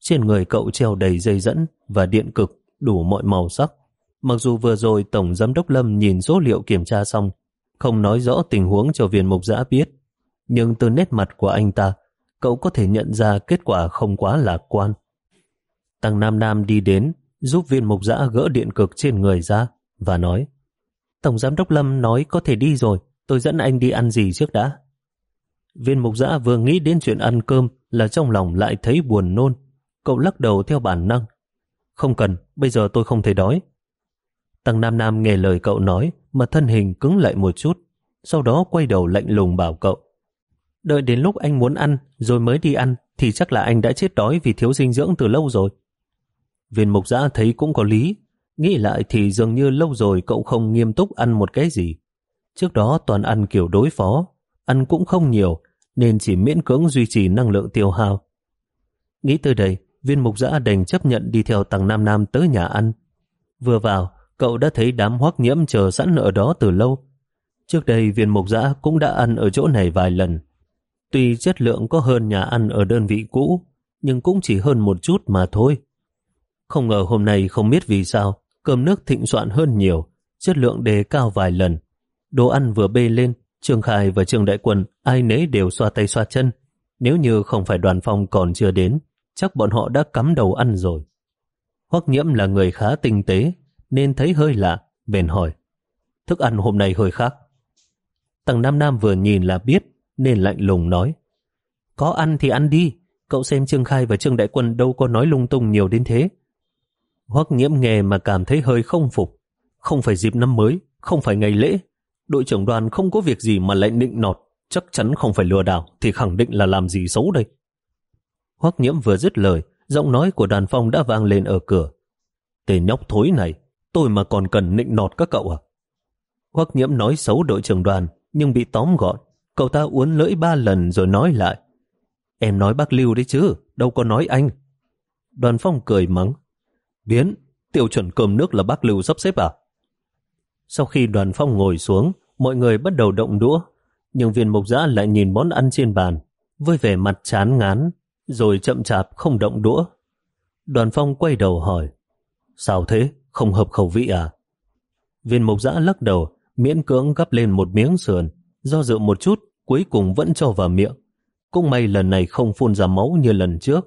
Trên người cậu treo đầy dây dẫn và điện cực đủ mọi màu sắc. Mặc dù vừa rồi Tổng Giám đốc Lâm nhìn số liệu kiểm tra xong, không nói rõ tình huống cho viên mục giã biết, nhưng từ nét mặt của anh ta, cậu có thể nhận ra kết quả không quá lạc quan. Tăng Nam Nam đi đến, giúp viên mục giã gỡ điện cực trên người ra và nói Tổng Giám đốc Lâm nói có thể đi rồi, tôi dẫn anh đi ăn gì trước đã. Viên mục giã vừa nghĩ đến chuyện ăn cơm là trong lòng lại thấy buồn nôn. Cậu lắc đầu theo bản năng. Không cần, bây giờ tôi không thể đói. Tăng Nam Nam nghe lời cậu nói mà thân hình cứng lại một chút, sau đó quay đầu lạnh lùng bảo cậu. Đợi đến lúc anh muốn ăn rồi mới đi ăn thì chắc là anh đã chết đói vì thiếu dinh dưỡng từ lâu rồi. Viên mục giã thấy cũng có lý, nghĩ lại thì dường như lâu rồi cậu không nghiêm túc ăn một cái gì. Trước đó toàn ăn kiểu đối phó, ăn cũng không nhiều, nên chỉ miễn cưỡng duy trì năng lượng tiêu hao. Nghĩ tới đây, viên mục giã đành chấp nhận đi theo tầng Nam Nam tới nhà ăn. Vừa vào, cậu đã thấy đám hoác nhiễm chờ sẵn ở đó từ lâu. Trước đây viên mục giã cũng đã ăn ở chỗ này vài lần. Tuy chất lượng có hơn nhà ăn ở đơn vị cũ, nhưng cũng chỉ hơn một chút mà thôi. Không ngờ hôm nay không biết vì sao, cơm nước thịnh soạn hơn nhiều, chất lượng đề cao vài lần. Đồ ăn vừa bê lên, Trương Khai và Trương Đại Quân ai nấy đều xoa tay xoa chân. Nếu như không phải đoàn phong còn chưa đến, chắc bọn họ đã cắm đầu ăn rồi. Hoắc nhiễm là người khá tinh tế, nên thấy hơi lạ, bèn hỏi. Thức ăn hôm nay hơi khác. Tầng Nam Nam vừa nhìn là biết, nên lạnh lùng nói. Có ăn thì ăn đi, cậu xem Trương Khai và Trương Đại Quân đâu có nói lung tung nhiều đến thế. Hoắc nhiễm nghe mà cảm thấy hơi không phục. Không phải dịp năm mới, không phải ngày lễ. Đội trưởng đoàn không có việc gì mà lại nịnh nọt, chắc chắn không phải lừa đảo, thì khẳng định là làm gì xấu đây. Hoắc nhiễm vừa dứt lời, giọng nói của đoàn phong đã vang lên ở cửa. Tên nhóc thối này, tôi mà còn cần nịnh nọt các cậu à? Hoắc nhiễm nói xấu đội trưởng đoàn, nhưng bị tóm gọn. Cậu ta uốn lưỡi ba lần rồi nói lại. Em nói bác Lưu đấy chứ, đâu có nói anh. Đoàn phong cười mắng. Biến, tiêu chuẩn cơm nước là bác Lưu sắp xếp à? Sau khi đoàn phong ngồi xuống, mọi người bắt đầu động đũa, nhưng viên mục giã lại nhìn món ăn trên bàn, với vẻ mặt chán ngán, rồi chậm chạp không động đũa. Đoàn phong quay đầu hỏi, sao thế, không hợp khẩu vị à? Viên mục giã lắc đầu, miễn cưỡng gắp lên một miếng sườn, do dự một chút, cuối cùng vẫn cho vào miệng. Cũng may lần này không phun ra máu như lần trước.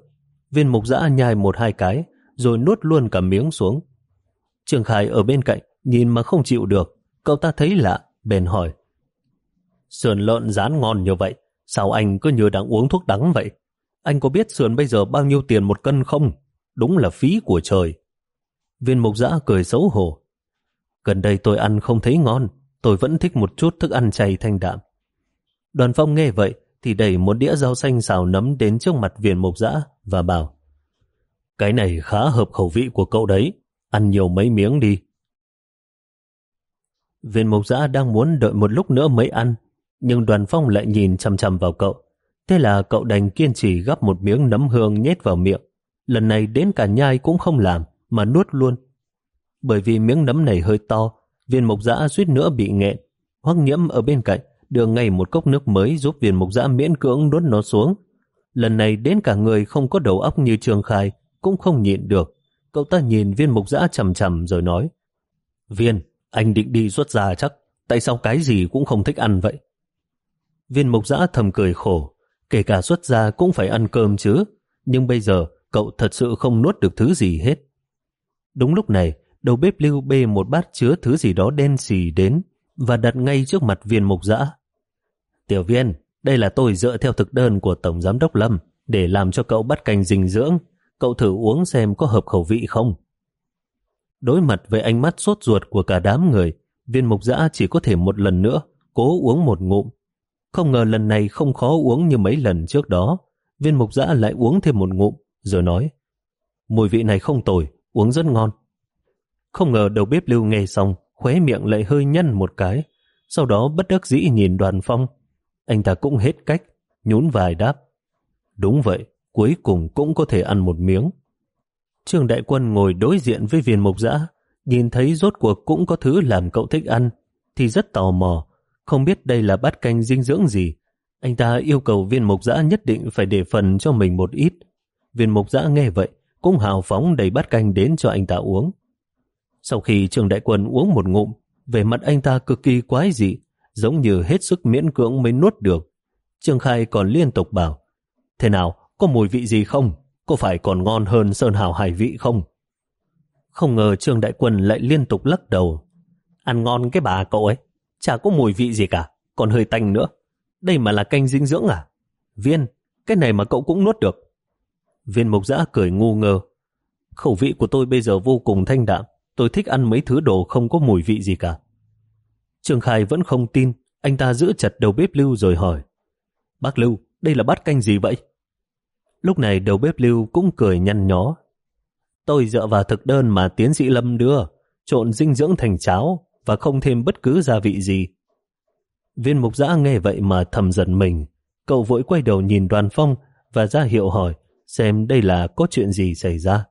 Viên mục giã nhai một hai cái, rồi nuốt luôn cả miếng xuống. Trường Khải ở bên cạnh, nhìn mà không chịu được, cậu ta thấy lạ, bèn hỏi. Sườn lợn rán ngon như vậy, sao anh cứ như đang uống thuốc đắng vậy? Anh có biết sườn bây giờ bao nhiêu tiền một cân không? Đúng là phí của trời. Viên mục giã cười xấu hổ. Gần đây tôi ăn không thấy ngon, tôi vẫn thích một chút thức ăn chay thanh đạm. Đoàn phong nghe vậy thì đẩy một đĩa rau xanh xào nấm đến trước mặt viên mục giã và bảo cái này khá hợp khẩu vị của cậu đấy, ăn nhiều mấy miếng đi. Viên mục giã đang muốn đợi một lúc nữa mới ăn, nhưng đoàn phong lại nhìn chăm chăm vào cậu. Thế là cậu đành kiên trì gắp một miếng nấm hương nhét vào miệng. Lần này đến cả nhai cũng không làm, mà nuốt luôn. Bởi vì miếng nấm này hơi to, viên mục giã suýt nữa bị nghẹn. Hoắc nhiễm ở bên cạnh, đưa ngay một cốc nước mới giúp viên mục giã miễn cưỡng nuốt nó xuống. Lần này đến cả người không có đầu óc như Trường Khai, cũng không nhịn được. Cậu ta nhìn viên mục giã chầm chầm rồi nói Viên, anh định đi xuất gia chắc, tại sao cái gì cũng không thích ăn vậy? Viên mục giã thầm cười khổ, kể cả xuất gia cũng phải ăn cơm chứ, nhưng bây giờ cậu thật sự không nuốt được thứ gì hết. Đúng lúc này, đầu bếp lưu bê một bát chứa thứ gì đó đen xì đến và đặt ngay trước mặt viên mục Dã. Tiểu viên, đây là tôi dựa theo thực đơn của Tổng Giám đốc Lâm để làm cho cậu bắt canh dinh dưỡng. Cậu thử uống xem có hợp khẩu vị không. Đối mặt với ánh mắt sốt ruột của cả đám người, viên mục Dã chỉ có thể một lần nữa cố uống một ngụm. Không ngờ lần này không khó uống như mấy lần trước đó. Viên mục giã lại uống thêm một ngụm, rồi nói Mùi vị này không tồi, uống rất ngon. Không ngờ đầu bếp lưu nghe xong, khóe miệng lại hơi nhăn một cái. Sau đó bất đắc dĩ nhìn đoàn phong. Anh ta cũng hết cách, nhún vài đáp. Đúng vậy, cuối cùng cũng có thể ăn một miếng. Trương Đại Quân ngồi đối diện với viên mục giã, nhìn thấy rốt cuộc cũng có thứ làm cậu thích ăn, thì rất tò mò, không biết đây là bát canh dinh dưỡng gì. Anh ta yêu cầu viên mục giã nhất định phải để phần cho mình một ít. Viên mục giã nghe vậy, cũng hào phóng đầy bát canh đến cho anh ta uống. Sau khi Trương Đại Quân uống một ngụm, về mặt anh ta cực kỳ quái dị, giống như hết sức miễn cưỡng mới nuốt được. Trương Khai còn liên tục bảo, thế nào, có mùi vị gì không? Có phải còn ngon hơn Sơn Hào Hải vị không? Không ngờ Trương Đại Quân lại liên tục lắc đầu. Ăn ngon cái bà cậu ấy, chả có mùi vị gì cả, còn hơi tanh nữa. Đây mà là canh dinh dưỡng à? Viên, cái này mà cậu cũng nuốt được. Viên mục giã cười ngu ngơ. Khẩu vị của tôi bây giờ vô cùng thanh đạm, tôi thích ăn mấy thứ đồ không có mùi vị gì cả. Trương Khai vẫn không tin, anh ta giữ chặt đầu bếp Lưu rồi hỏi. Bác Lưu, đây là bát canh gì vậy? Lúc này đầu bếp Lưu cũng cười nhăn nhó. Tôi dựa vào thực đơn mà tiến sĩ Lâm đưa, trộn dinh dưỡng thành cháo và không thêm bất cứ gia vị gì. Viên mục giã nghe vậy mà thầm giận mình. Cậu vội quay đầu nhìn đoàn phong và ra hiệu hỏi xem đây là có chuyện gì xảy ra.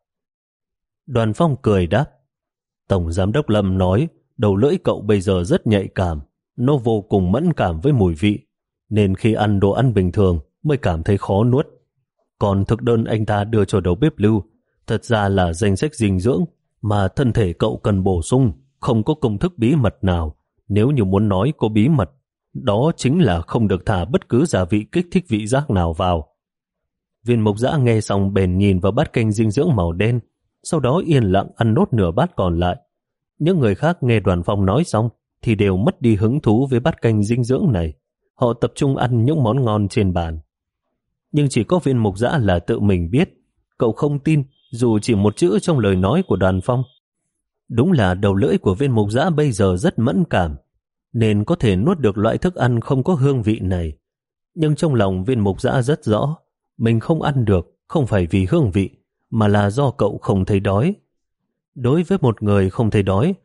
Đoàn phong cười đáp. Tổng giám đốc Lâm nói đầu lưỡi cậu bây giờ rất nhạy cảm, nó vô cùng mẫn cảm với mùi vị, nên khi ăn đồ ăn bình thường mới cảm thấy khó nuốt. Còn thực đơn anh ta đưa cho đầu bếp lưu, thật ra là danh sách dinh dưỡng mà thân thể cậu cần bổ sung, không có công thức bí mật nào. Nếu như muốn nói có bí mật, đó chính là không được thả bất cứ gia vị kích thích vị giác nào vào. Viên Mộc giã nghe xong bền nhìn vào bát canh dinh dưỡng màu đen, sau đó yên lặng ăn nốt nửa bát còn lại. Những người khác nghe đoàn phong nói xong thì đều mất đi hứng thú với bát canh dinh dưỡng này. Họ tập trung ăn những món ngon trên bàn. Nhưng chỉ có viên mục giã là tự mình biết. Cậu không tin dù chỉ một chữ trong lời nói của đoàn phong. Đúng là đầu lưỡi của viên mục giã bây giờ rất mẫn cảm, nên có thể nuốt được loại thức ăn không có hương vị này. Nhưng trong lòng viên mục giã rất rõ, mình không ăn được không phải vì hương vị, mà là do cậu không thấy đói. Đối với một người không thấy đói,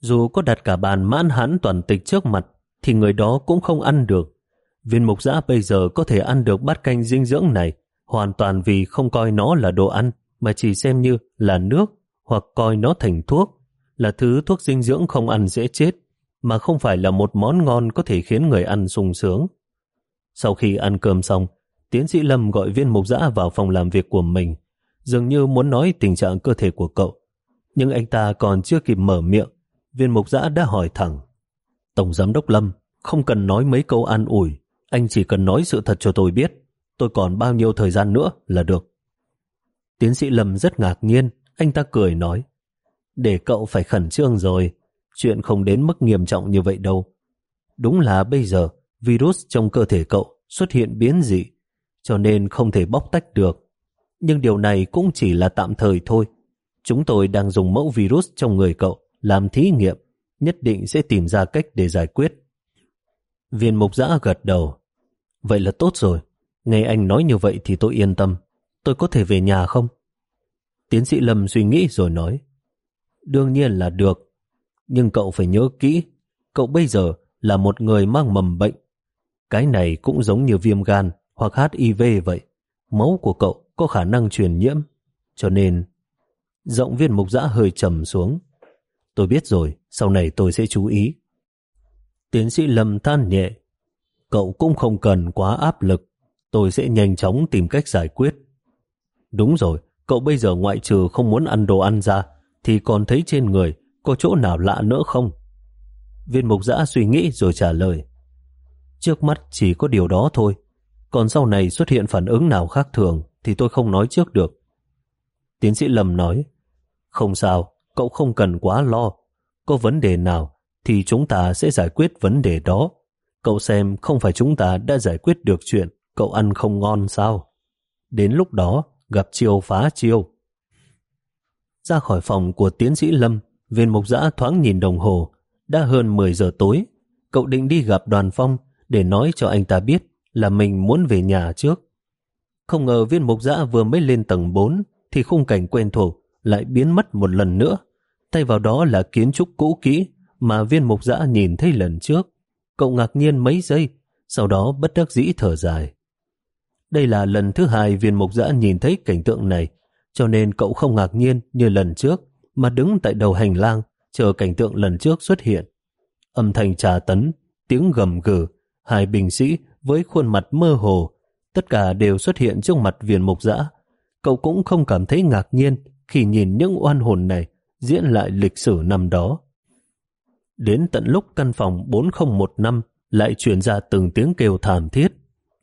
dù có đặt cả bàn mãn hãn toàn tịch trước mặt, thì người đó cũng không ăn được. Viên mục giã bây giờ có thể ăn được bát canh dinh dưỡng này hoàn toàn vì không coi nó là đồ ăn mà chỉ xem như là nước hoặc coi nó thành thuốc, là thứ thuốc dinh dưỡng không ăn dễ chết, mà không phải là một món ngon có thể khiến người ăn sung sướng. Sau khi ăn cơm xong, tiến sĩ Lâm gọi viên mục giã vào phòng làm việc của mình, dường như muốn nói tình trạng cơ thể của cậu. Nhưng anh ta còn chưa kịp mở miệng, viên mục giã đã hỏi thẳng. Tổng giám đốc Lâm, không cần nói mấy câu an ủi, anh chỉ cần nói sự thật cho tôi biết, tôi còn bao nhiêu thời gian nữa là được. Tiến sĩ Lâm rất ngạc nhiên, anh ta cười nói, để cậu phải khẩn trương rồi, chuyện không đến mức nghiêm trọng như vậy đâu. Đúng là bây giờ, virus trong cơ thể cậu xuất hiện biến dị, cho nên không thể bóc tách được. Nhưng điều này cũng chỉ là tạm thời thôi. Chúng tôi đang dùng mẫu virus trong người cậu làm thí nghiệm, nhất định sẽ tìm ra cách để giải quyết. Viên mục giã gật đầu. Vậy là tốt rồi. Nghe anh nói như vậy thì tôi yên tâm. Tôi có thể về nhà không? Tiến sĩ Lâm suy nghĩ rồi nói. Đương nhiên là được. Nhưng cậu phải nhớ kỹ. Cậu bây giờ là một người mang mầm bệnh. Cái này cũng giống như viêm gan hoặc HIV vậy. Máu của cậu có khả năng truyền nhiễm. Cho nên, giọng viên mục giã hơi trầm xuống. Tôi biết rồi, sau này tôi sẽ chú ý. Tiến sĩ Lâm than nhẹ. Cậu cũng không cần quá áp lực. Tôi sẽ nhanh chóng tìm cách giải quyết. Đúng rồi, cậu bây giờ ngoại trừ không muốn ăn đồ ăn ra, thì còn thấy trên người có chỗ nào lạ nữa không? Viên mục giã suy nghĩ rồi trả lời. Trước mắt chỉ có điều đó thôi. Còn sau này xuất hiện phản ứng nào khác thường thì tôi không nói trước được. Tiến sĩ Lâm nói, không sao, cậu không cần quá lo. Có vấn đề nào thì chúng ta sẽ giải quyết vấn đề đó. Cậu xem không phải chúng ta đã giải quyết được chuyện cậu ăn không ngon sao? Đến lúc đó gặp chiêu phá chiêu. Ra khỏi phòng của tiến sĩ Lâm, viên mục giã thoáng nhìn đồng hồ. Đã hơn 10 giờ tối, cậu định đi gặp đoàn phong để nói cho anh ta biết là mình muốn về nhà trước. Không ngờ viên mục giã vừa mới lên tầng 4 thì khung cảnh quen thuộc lại biến mất một lần nữa. Thay vào đó là kiến trúc cũ kỹ mà viên mục giã nhìn thấy lần trước. Cậu ngạc nhiên mấy giây, sau đó bất đắc dĩ thở dài. Đây là lần thứ hai viên mục giã nhìn thấy cảnh tượng này, cho nên cậu không ngạc nhiên như lần trước, mà đứng tại đầu hành lang, chờ cảnh tượng lần trước xuất hiện. Âm thanh trà tấn, tiếng gầm gừ, hai binh sĩ với khuôn mặt mơ hồ, tất cả đều xuất hiện trước mặt viên mục Dã. Cậu cũng không cảm thấy ngạc nhiên khi nhìn những oan hồn này diễn lại lịch sử năm đó. Đến tận lúc căn phòng 4015 lại truyền ra từng tiếng kêu thảm thiết,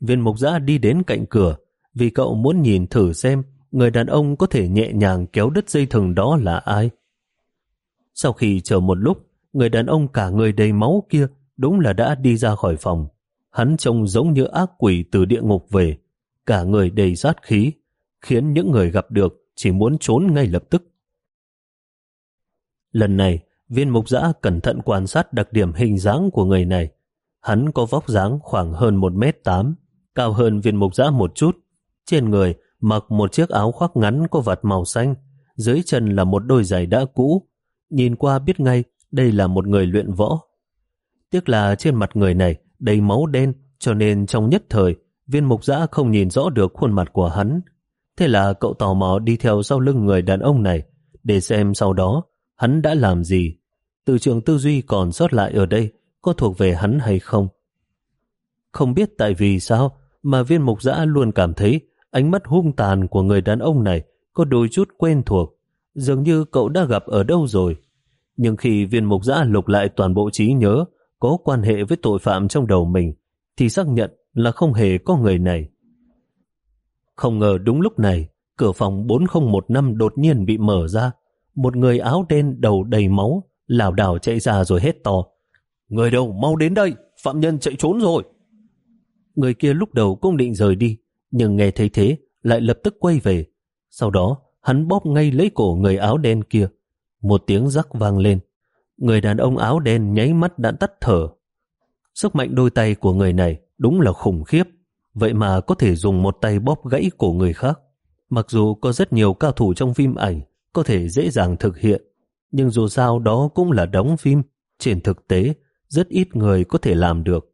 viên mục Dã đi đến cạnh cửa vì cậu muốn nhìn thử xem người đàn ông có thể nhẹ nhàng kéo đứt dây thừng đó là ai. Sau khi chờ một lúc, người đàn ông cả người đầy máu kia đúng là đã đi ra khỏi phòng. Hắn trông giống như ác quỷ từ địa ngục về, cả người đầy sát khí, khiến những người gặp được chỉ muốn trốn ngay lập tức. Lần này, viên mục giã cẩn thận quan sát đặc điểm hình dáng của người này. Hắn có vóc dáng khoảng hơn 1 mét 8, cao hơn viên mục giã một chút. Trên người mặc một chiếc áo khoác ngắn có vạt màu xanh, dưới chân là một đôi giày đã cũ. Nhìn qua biết ngay đây là một người luyện võ. Tiếc là trên mặt người này đầy máu đen, cho nên trong nhất thời, viên mục giã không nhìn rõ được khuôn mặt của hắn. Thế là cậu tò mò đi theo sau lưng người đàn ông này, để xem sau đó hắn đã làm gì. Từ trường tư duy còn sót lại ở đây có thuộc về hắn hay không. Không biết tại vì sao mà viên mục giã luôn cảm thấy ánh mắt hung tàn của người đàn ông này có đôi chút quen thuộc, dường như cậu đã gặp ở đâu rồi. Nhưng khi viên mục giã lục lại toàn bộ trí nhớ có quan hệ với tội phạm trong đầu mình, thì xác nhận là không hề có người này. Không ngờ đúng lúc này, cửa phòng 4015 đột nhiên bị mở ra. Một người áo đen đầu đầy máu, lảo đảo chạy ra rồi hét to. Người đâu, mau đến đây, phạm nhân chạy trốn rồi. Người kia lúc đầu cũng định rời đi, nhưng nghe thấy thế lại lập tức quay về. Sau đó, hắn bóp ngay lấy cổ người áo đen kia. Một tiếng rắc vang lên. Người đàn ông áo đen nháy mắt đã tắt thở. Sức mạnh đôi tay của người này đúng là khủng khiếp. Vậy mà có thể dùng một tay bóp gãy cổ người khác. Mặc dù có rất nhiều cao thủ trong phim ảnh có thể dễ dàng thực hiện, nhưng dù sao đó cũng là đóng phim. Trên thực tế, rất ít người có thể làm được.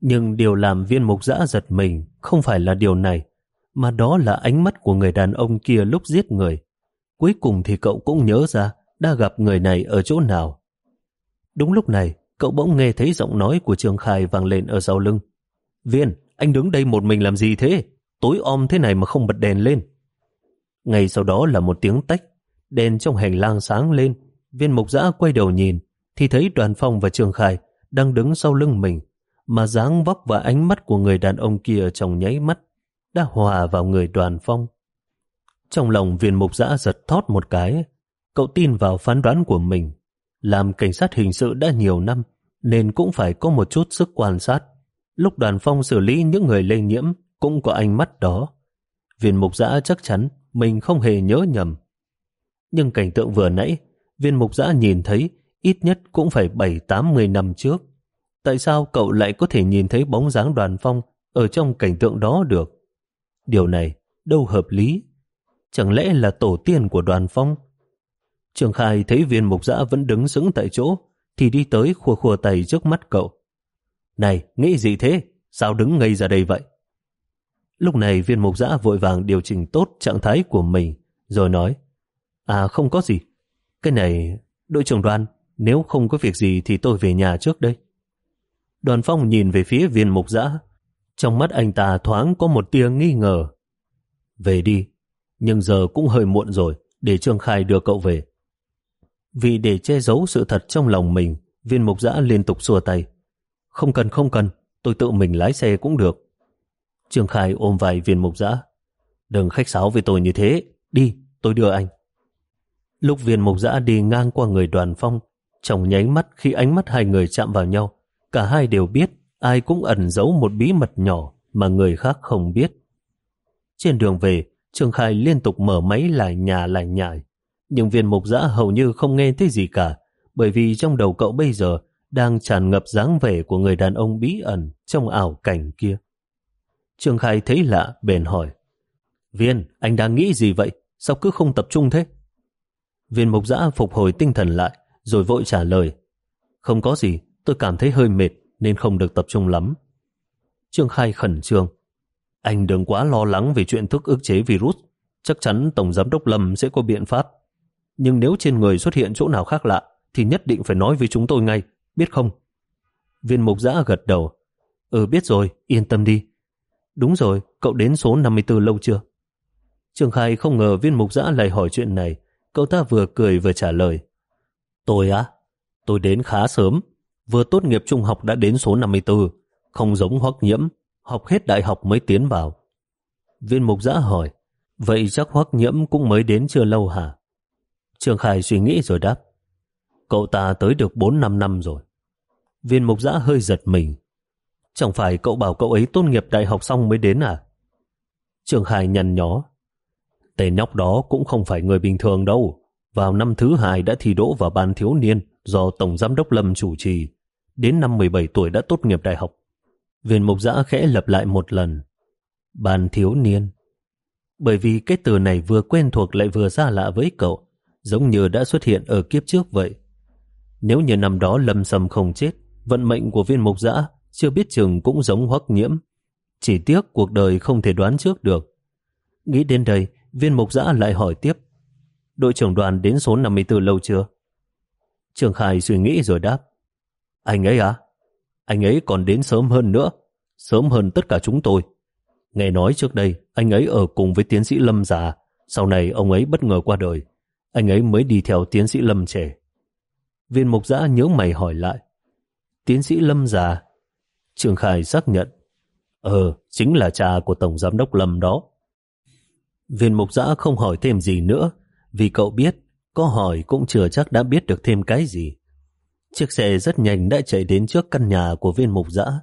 Nhưng điều làm viên mục giã giật mình không phải là điều này, mà đó là ánh mắt của người đàn ông kia lúc giết người. Cuối cùng thì cậu cũng nhớ ra đã gặp người này ở chỗ nào. Đúng lúc này, cậu bỗng nghe thấy giọng nói của Trương Khai vang lên ở sau lưng. Viên, anh đứng đây một mình làm gì thế? Tối om thế này mà không bật đèn lên. Ngay sau đó là một tiếng tách, đèn trong hành lang sáng lên. Viên mục giã quay đầu nhìn, thì thấy đoàn phong và Trương Khai đang đứng sau lưng mình, mà dáng vóc và ánh mắt của người đàn ông kia trong nháy mắt đã hòa vào người đoàn phong. Trong lòng viên mục giã giật thót một cái, cậu tin vào phán đoán của mình. Làm cảnh sát hình sự đã nhiều năm, nên cũng phải có một chút sức quan sát. Lúc đoàn phong xử lý những người lây nhiễm, cũng có ánh mắt đó. Viên mục giã chắc chắn mình không hề nhớ nhầm. Nhưng cảnh tượng vừa nãy, viên mục giã nhìn thấy ít nhất cũng phải 7-80 năm trước. Tại sao cậu lại có thể nhìn thấy bóng dáng đoàn phong ở trong cảnh tượng đó được? Điều này đâu hợp lý. Chẳng lẽ là tổ tiên của đoàn phong? Trường Khai thấy viên mục giã vẫn đứng sững tại chỗ, thì đi tới khua khua tay trước mắt cậu. Này, nghĩ gì thế? Sao đứng ngây ra đây vậy? Lúc này viên mục giã vội vàng điều chỉnh tốt trạng thái của mình, rồi nói, À không có gì. Cái này, đội trưởng đoàn, nếu không có việc gì thì tôi về nhà trước đây. Đoàn phong nhìn về phía viên mục giã. Trong mắt anh ta thoáng có một tia nghi ngờ. Về đi, nhưng giờ cũng hơi muộn rồi, để Trương Khai đưa cậu về. Vì để che giấu sự thật trong lòng mình, viên mục giã liên tục xua tay. Không cần, không cần, tôi tự mình lái xe cũng được. Trương Khai ôm vai viên mục giã. Đừng khách sáo với tôi như thế, đi, tôi đưa anh. Lúc viên mục giã đi ngang qua người đoàn phong, trong nháy mắt khi ánh mắt hai người chạm vào nhau, cả hai đều biết ai cũng ẩn giấu một bí mật nhỏ mà người khác không biết. Trên đường về, Trương Khai liên tục mở máy lại nhà lại nhải. Nhưng viên mục giã hầu như không nghe thấy gì cả, bởi vì trong đầu cậu bây giờ đang tràn ngập dáng vẻ của người đàn ông bí ẩn trong ảo cảnh kia. Trương Khai thấy lạ, bền hỏi. Viên, anh đang nghĩ gì vậy? Sao cứ không tập trung thế? Viên mục giã phục hồi tinh thần lại, rồi vội trả lời. Không có gì, tôi cảm thấy hơi mệt nên không được tập trung lắm. Trương Khai khẩn trương. Anh đừng quá lo lắng về chuyện thức ức chế virus. Chắc chắn Tổng Giám đốc Lâm sẽ có biện pháp. Nhưng nếu trên người xuất hiện chỗ nào khác lạ, thì nhất định phải nói với chúng tôi ngay, biết không? Viên mục giã gật đầu. Ừ biết rồi, yên tâm đi. Đúng rồi, cậu đến số 54 lâu chưa? trương Khai không ngờ viên mục giã lại hỏi chuyện này. Cậu ta vừa cười vừa trả lời. Tôi á? Tôi đến khá sớm. Vừa tốt nghiệp trung học đã đến số 54. Không giống hoắc nhiễm. Học hết đại học mới tiến vào. Viên mục giã hỏi. Vậy chắc hoắc nhiễm cũng mới đến chưa lâu hả? Trường Khai suy nghĩ rồi đáp. Cậu ta tới được 4-5 năm rồi. Viên mục giã hơi giật mình. Chẳng phải cậu bảo cậu ấy tốt nghiệp đại học xong mới đến à? Trường Khai nhăn nhó. Tên nhóc đó cũng không phải người bình thường đâu. Vào năm thứ hai đã thi đỗ vào ban thiếu niên do Tổng Giám đốc Lâm chủ trì. Đến năm 17 tuổi đã tốt nghiệp đại học. Viên mục giã khẽ lặp lại một lần. bàn thiếu niên. Bởi vì cái từ này vừa quen thuộc lại vừa xa lạ với cậu, giống như đã xuất hiện ở kiếp trước vậy. Nếu như năm đó lâm sầm không chết, vận mệnh của viên mục giã chưa biết chừng cũng giống hoắc nhiễm. Chỉ tiếc cuộc đời không thể đoán trước được. Nghĩ đến đây, viên mục giã lại hỏi tiếp. Đội trưởng đoàn đến số 54 lâu chưa? Trường Khai suy nghĩ rồi đáp. Anh ấy à? Anh ấy còn đến sớm hơn nữa. Sớm hơn tất cả chúng tôi. Nghe nói trước đây, anh ấy ở cùng với tiến sĩ Lâm già. Sau này ông ấy bất ngờ qua đời. Anh ấy mới đi theo tiến sĩ Lâm trẻ. Viên mục giã nhớ mày hỏi lại. Tiến sĩ Lâm già. Trường Khai xác nhận. Ờ, chính là cha của Tổng Giám đốc Lâm đó. Viên mục giã không hỏi thêm gì nữa, vì cậu biết, có hỏi cũng chưa chắc đã biết được thêm cái gì. Chiếc xe rất nhanh đã chạy đến trước căn nhà của viên mục Dã.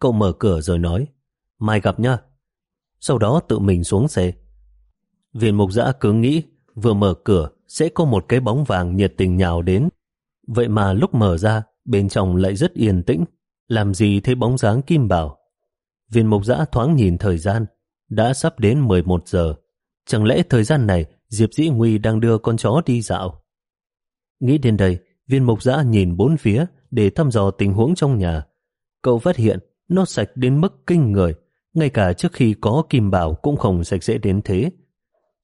Cậu mở cửa rồi nói, mai gặp nha. Sau đó tự mình xuống xe. Viên mục Dã cứ nghĩ vừa mở cửa sẽ có một cái bóng vàng nhiệt tình nhào đến. Vậy mà lúc mở ra, bên trong lại rất yên tĩnh. Làm gì thấy bóng dáng kim bảo. Viên mục Dã thoáng nhìn thời gian, đã sắp đến 11 giờ. Chẳng lẽ thời gian này Diệp Dĩ Nguy đang đưa con chó đi dạo? Nghĩ đến đây, viên mục giã nhìn bốn phía để thăm dò tình huống trong nhà. Cậu phát hiện nó sạch đến mức kinh người, ngay cả trước khi có kim bảo cũng không sạch sẽ đến thế.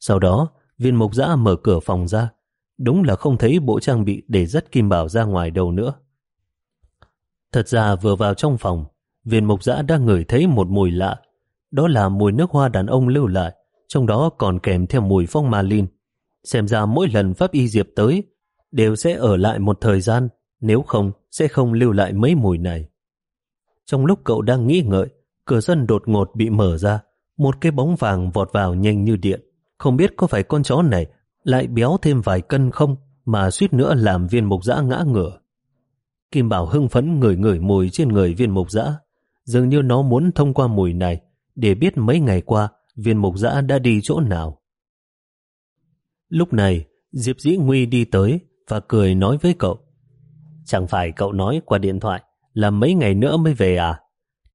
Sau đó, viên mục giã mở cửa phòng ra. Đúng là không thấy bộ trang bị để dắt kim bảo ra ngoài đâu nữa. Thật ra vừa vào trong phòng, viên mục giã đã ngửi thấy một mùi lạ. Đó là mùi nước hoa đàn ông lưu lại trong đó còn kèm theo mùi phong ma lin. Xem ra mỗi lần Pháp Y Diệp tới, đều sẽ ở lại một thời gian, nếu không sẽ không lưu lại mấy mùi này. Trong lúc cậu đang nghĩ ngợi, cửa sân đột ngột bị mở ra, một cái bóng vàng vọt vào nhanh như điện. Không biết có phải con chó này lại béo thêm vài cân không mà suýt nữa làm viên mục dã ngã ngửa. Kim Bảo hưng phấn ngửi ngửi mùi trên người viên mục dã Dường như nó muốn thông qua mùi này để biết mấy ngày qua viên mục dã đã đi chỗ nào. Lúc này, Diệp Dĩ Nguy đi tới và cười nói với cậu. Chẳng phải cậu nói qua điện thoại là mấy ngày nữa mới về à?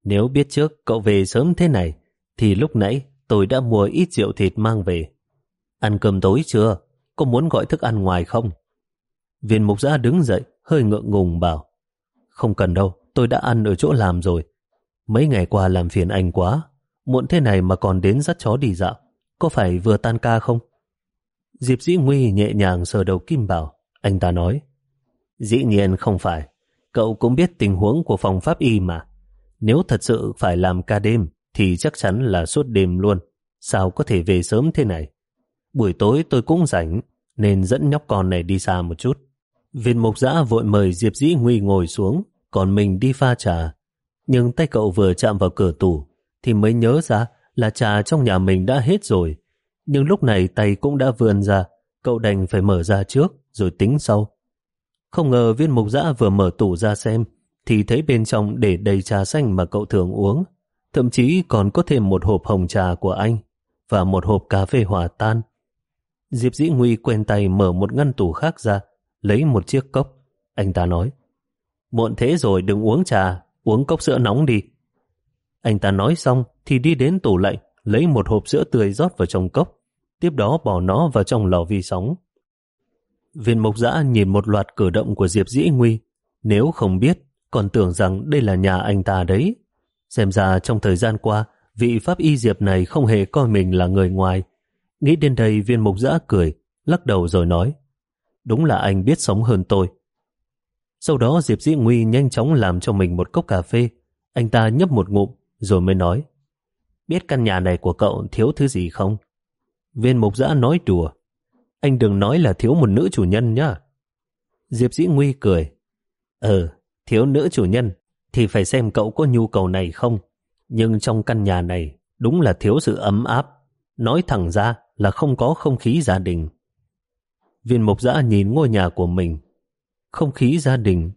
Nếu biết trước cậu về sớm thế này, thì lúc nãy tôi đã mua ít rượu thịt mang về. Ăn cơm tối chưa? Có muốn gọi thức ăn ngoài không? Viên mục giã đứng dậy, hơi ngượng ngùng bảo. Không cần đâu, tôi đã ăn ở chỗ làm rồi. Mấy ngày qua làm phiền anh quá, muộn thế này mà còn đến dắt chó đi dạo, có phải vừa tan ca không? Diệp Dĩ Nguy nhẹ nhàng sờ đầu Kim Bảo, anh ta nói, dĩ nhiên không phải, cậu cũng biết tình huống của phòng pháp y mà. Nếu thật sự phải làm ca đêm, thì chắc chắn là suốt đêm luôn, sao có thể về sớm thế này? Buổi tối tôi cũng rảnh, nên dẫn nhóc con này đi xa một chút. Viên mục giã vội mời Diệp Dĩ Nguy ngồi xuống, còn mình đi pha trà. Nhưng tay cậu vừa chạm vào cửa tủ, thì mới nhớ ra là trà trong nhà mình đã hết rồi. Nhưng lúc này tay cũng đã vươn ra, cậu đành phải mở ra trước rồi tính sau. Không ngờ viên mục giã vừa mở tủ ra xem, thì thấy bên trong để đầy trà xanh mà cậu thường uống. Thậm chí còn có thêm một hộp hồng trà của anh và một hộp cà phê hòa tan. Diệp Dĩ Nguy quen tay mở một ngăn tủ khác ra, lấy một chiếc cốc. Anh ta nói, muộn thế rồi đừng uống trà, uống cốc sữa nóng đi. Anh ta nói xong thì đi đến tủ lạnh, lấy một hộp sữa tươi rót vào trong cốc, tiếp đó bỏ nó vào trong lò vi sóng. Viên mộc dã nhìn một loạt cử động của Diệp Dĩ Nguy, nếu không biết, còn tưởng rằng đây là nhà anh ta đấy. Xem ra trong thời gian qua, vị pháp y Diệp này không hề coi mình là người ngoài. Nghĩ đến đây viên mục giã cười, lắc đầu rồi nói, đúng là anh biết sống hơn tôi. Sau đó Diệp Dĩ Nguy nhanh chóng làm cho mình một cốc cà phê. Anh ta nhấp một ngụm, rồi mới nói, biết căn nhà này của cậu thiếu thứ gì không? Viên mục giã nói đùa, anh đừng nói là thiếu một nữ chủ nhân nhá. Diệp Dĩ Nguy cười, ờ, thiếu nữ chủ nhân, thì phải xem cậu có nhu cầu này không. Nhưng trong căn nhà này đúng là thiếu sự ấm áp. Nói thẳng ra là không có không khí gia đình. Viên Mộc giã nhìn ngôi nhà của mình. Không khí gia đình.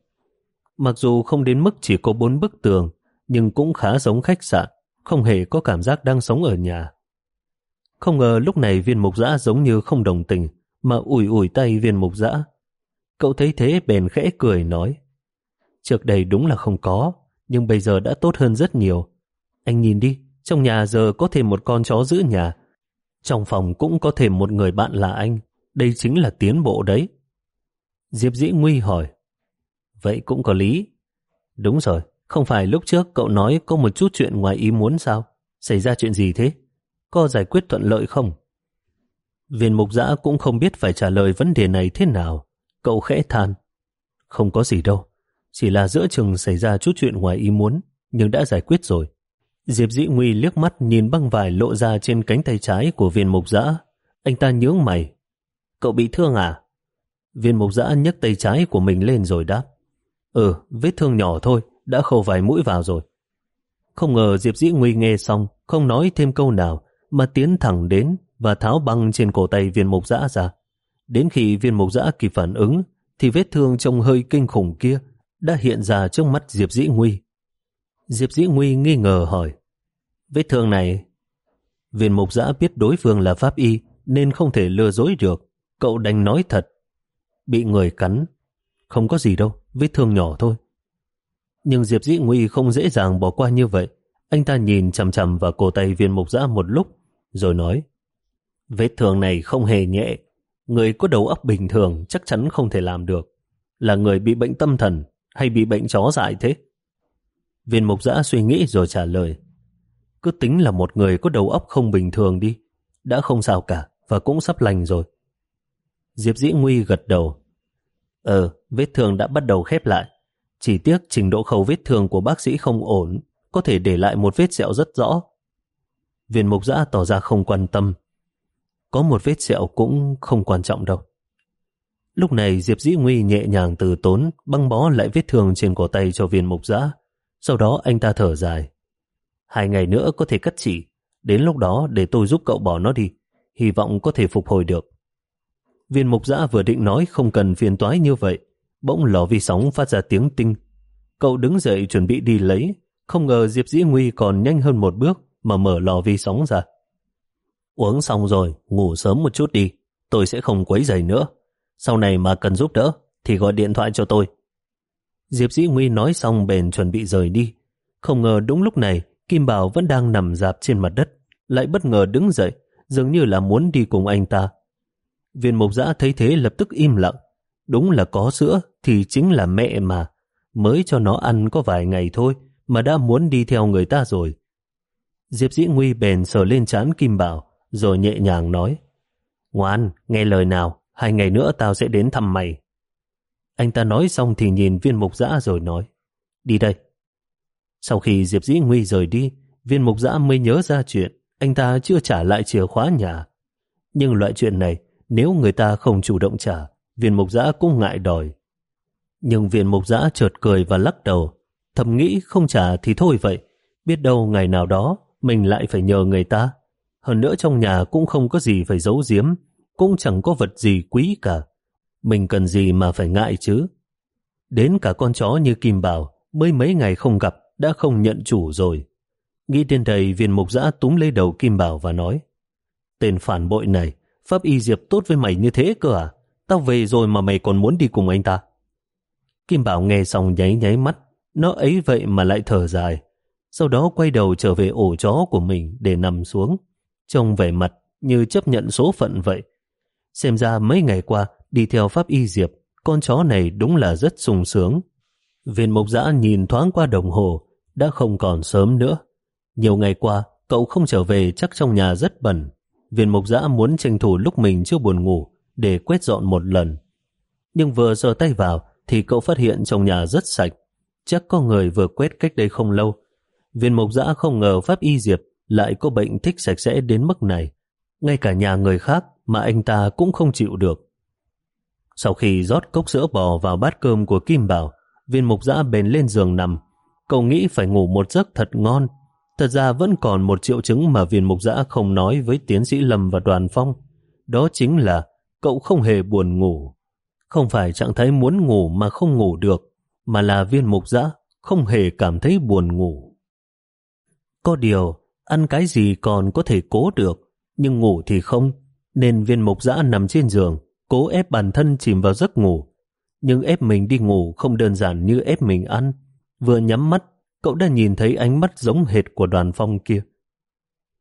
Mặc dù không đến mức chỉ có bốn bức tường, nhưng cũng khá giống khách sạn, không hề có cảm giác đang sống ở nhà. Không ngờ lúc này viên mục giã giống như không đồng tình, mà ủi ủi tay viên mục giã. Cậu thấy thế bèn khẽ cười nói, Trước đây đúng là không có, nhưng bây giờ đã tốt hơn rất nhiều. Anh nhìn đi, trong nhà giờ có thêm một con chó giữ nhà. Trong phòng cũng có thêm một người bạn là anh. Đây chính là tiến bộ đấy. Diệp Dĩ Nguy hỏi. Vậy cũng có lý. Đúng rồi, không phải lúc trước cậu nói có một chút chuyện ngoài ý muốn sao? Xảy ra chuyện gì thế? Có giải quyết thuận lợi không? Viên mục giã cũng không biết phải trả lời vấn đề này thế nào. Cậu khẽ than. Không có gì đâu. Chỉ là giữa chừng xảy ra chút chuyện ngoài ý muốn, nhưng đã giải quyết rồi. Diệp Dĩ Nguy liếc mắt nhìn băng vải lộ ra trên cánh tay trái của viên mục giã. Anh ta nhướng mày. Cậu bị thương à? Viên mục giã nhấc tay trái của mình lên rồi đáp. Ừ, vết thương nhỏ thôi, đã khâu vài mũi vào rồi. Không ngờ Diệp Dĩ Nguy nghe xong, không nói thêm câu nào, mà tiến thẳng đến và tháo băng trên cổ tay viên mục dã ra. Đến khi viên mục dã kịp phản ứng, thì vết thương trông hơi kinh khủng kia đã hiện ra trước mắt Diệp Dĩ Nguy. Diệp Dĩ Nguy nghi ngờ hỏi, vết thương này... Viên mục dã biết đối phương là pháp y nên không thể lừa dối được. Cậu đành nói thật. Bị người cắn. Không có gì đâu, vết thương nhỏ thôi. Nhưng Diệp Dĩ Nguy không dễ dàng bỏ qua như vậy. Anh ta nhìn chầm chầm vào cổ tay viên mục dã một lúc, rồi nói Vết thương này không hề nhẹ. Người có đầu óc bình thường chắc chắn không thể làm được. Là người bị bệnh tâm thần hay bị bệnh chó dại thế? Viên mục giã suy nghĩ rồi trả lời. Cứ tính là một người có đầu óc không bình thường đi. Đã không sao cả và cũng sắp lành rồi. Diệp Dĩ Nguy gật đầu. Ờ, vết thương đã bắt đầu khép lại. Chỉ tiếc trình độ khâu vết thương của bác sĩ không ổn, có thể để lại một vết sẹo rất rõ. Viên mục giã tỏ ra không quan tâm. Có một vết sẹo cũng không quan trọng đâu. Lúc này Diệp Dĩ Nguy nhẹ nhàng từ tốn băng bó lại vết thương trên cổ tay cho viên mục giã. Sau đó anh ta thở dài. Hai ngày nữa có thể cắt chỉ. Đến lúc đó để tôi giúp cậu bỏ nó đi. Hy vọng có thể phục hồi được. Viên mục giã vừa định nói không cần phiền toái như vậy. Bỗng lò vi sóng phát ra tiếng tinh. Cậu đứng dậy chuẩn bị đi lấy. Không ngờ Diệp Dĩ Nguy còn nhanh hơn một bước mà mở lò vi sóng ra. Uống xong rồi, ngủ sớm một chút đi. Tôi sẽ không quấy giày nữa. Sau này mà cần giúp đỡ thì gọi điện thoại cho tôi. Diệp Dĩ Nguy nói xong bền chuẩn bị rời đi. Không ngờ đúng lúc này Kim Bảo vẫn đang nằm dạp trên mặt đất lại bất ngờ đứng dậy dường như là muốn đi cùng anh ta. Viên mục giã thấy thế lập tức im lặng. Đúng là có sữa thì chính là mẹ mà. Mới cho nó ăn có vài ngày thôi mà đã muốn đi theo người ta rồi. Diệp Dĩ Nguy bền sờ lên trán Kim Bảo rồi nhẹ nhàng nói Ngoan, nghe lời nào, hai ngày nữa tao sẽ đến thăm mày. Anh ta nói xong thì nhìn viên mục giã rồi nói, đi đây. Sau khi Diệp Dĩ Nguy rời đi, viên mục giã mới nhớ ra chuyện anh ta chưa trả lại chìa khóa nhà. Nhưng loại chuyện này, nếu người ta không chủ động trả, viên mục giã cũng ngại đòi. Nhưng viên mục giã chợt cười và lắc đầu, thầm nghĩ không trả thì thôi vậy, biết đâu ngày nào đó mình lại phải nhờ người ta. Hơn nữa trong nhà cũng không có gì phải giấu giếm, cũng chẳng có vật gì quý cả. Mình cần gì mà phải ngại chứ? Đến cả con chó như Kim Bảo, mới mấy ngày không gặp đã không nhận chủ rồi. Nghĩ đến đây viên mục giã túm lấy đầu Kim Bảo và nói Tên phản bội này, Pháp Y Diệp tốt với mày như thế cơ à? Tao về rồi mà mày còn muốn đi cùng anh ta. Kim Bảo nghe xong nháy nháy mắt, nó ấy vậy mà lại thở dài. Sau đó quay đầu trở về ổ chó của mình để nằm xuống. Trông vẻ mặt như chấp nhận số phận vậy. Xem ra mấy ngày qua đi theo Pháp Y Diệp, con chó này đúng là rất sung sướng. Viên mộc giã nhìn thoáng qua đồng hồ, đã không còn sớm nữa. Nhiều ngày qua, cậu không trở về chắc trong nhà rất bẩn. Viên mộc giã muốn tranh thủ lúc mình chưa buồn ngủ để quét dọn một lần. Nhưng vừa giơ tay vào thì cậu phát hiện trong nhà rất sạch. Chắc có người vừa quét cách đây không lâu. Viên mục giã không ngờ Pháp Y Diệp lại có bệnh thích sạch sẽ đến mức này. Ngay cả nhà người khác mà anh ta cũng không chịu được. Sau khi rót cốc sữa bò vào bát cơm của Kim Bảo, viên mục giã bền lên giường nằm. Cậu nghĩ phải ngủ một giấc thật ngon. Thật ra vẫn còn một triệu chứng mà viên mục giã không nói với tiến sĩ Lâm và đoàn phong. Đó chính là cậu không hề buồn ngủ. Không phải trạng thái muốn ngủ mà không ngủ được, mà là viên mục giã không hề cảm thấy buồn ngủ. Có điều, ăn cái gì còn có thể cố được, nhưng ngủ thì không, nên viên mục giã nằm trên giường, cố ép bản thân chìm vào giấc ngủ. Nhưng ép mình đi ngủ không đơn giản như ép mình ăn. Vừa nhắm mắt, cậu đã nhìn thấy ánh mắt giống hệt của đoàn phong kia.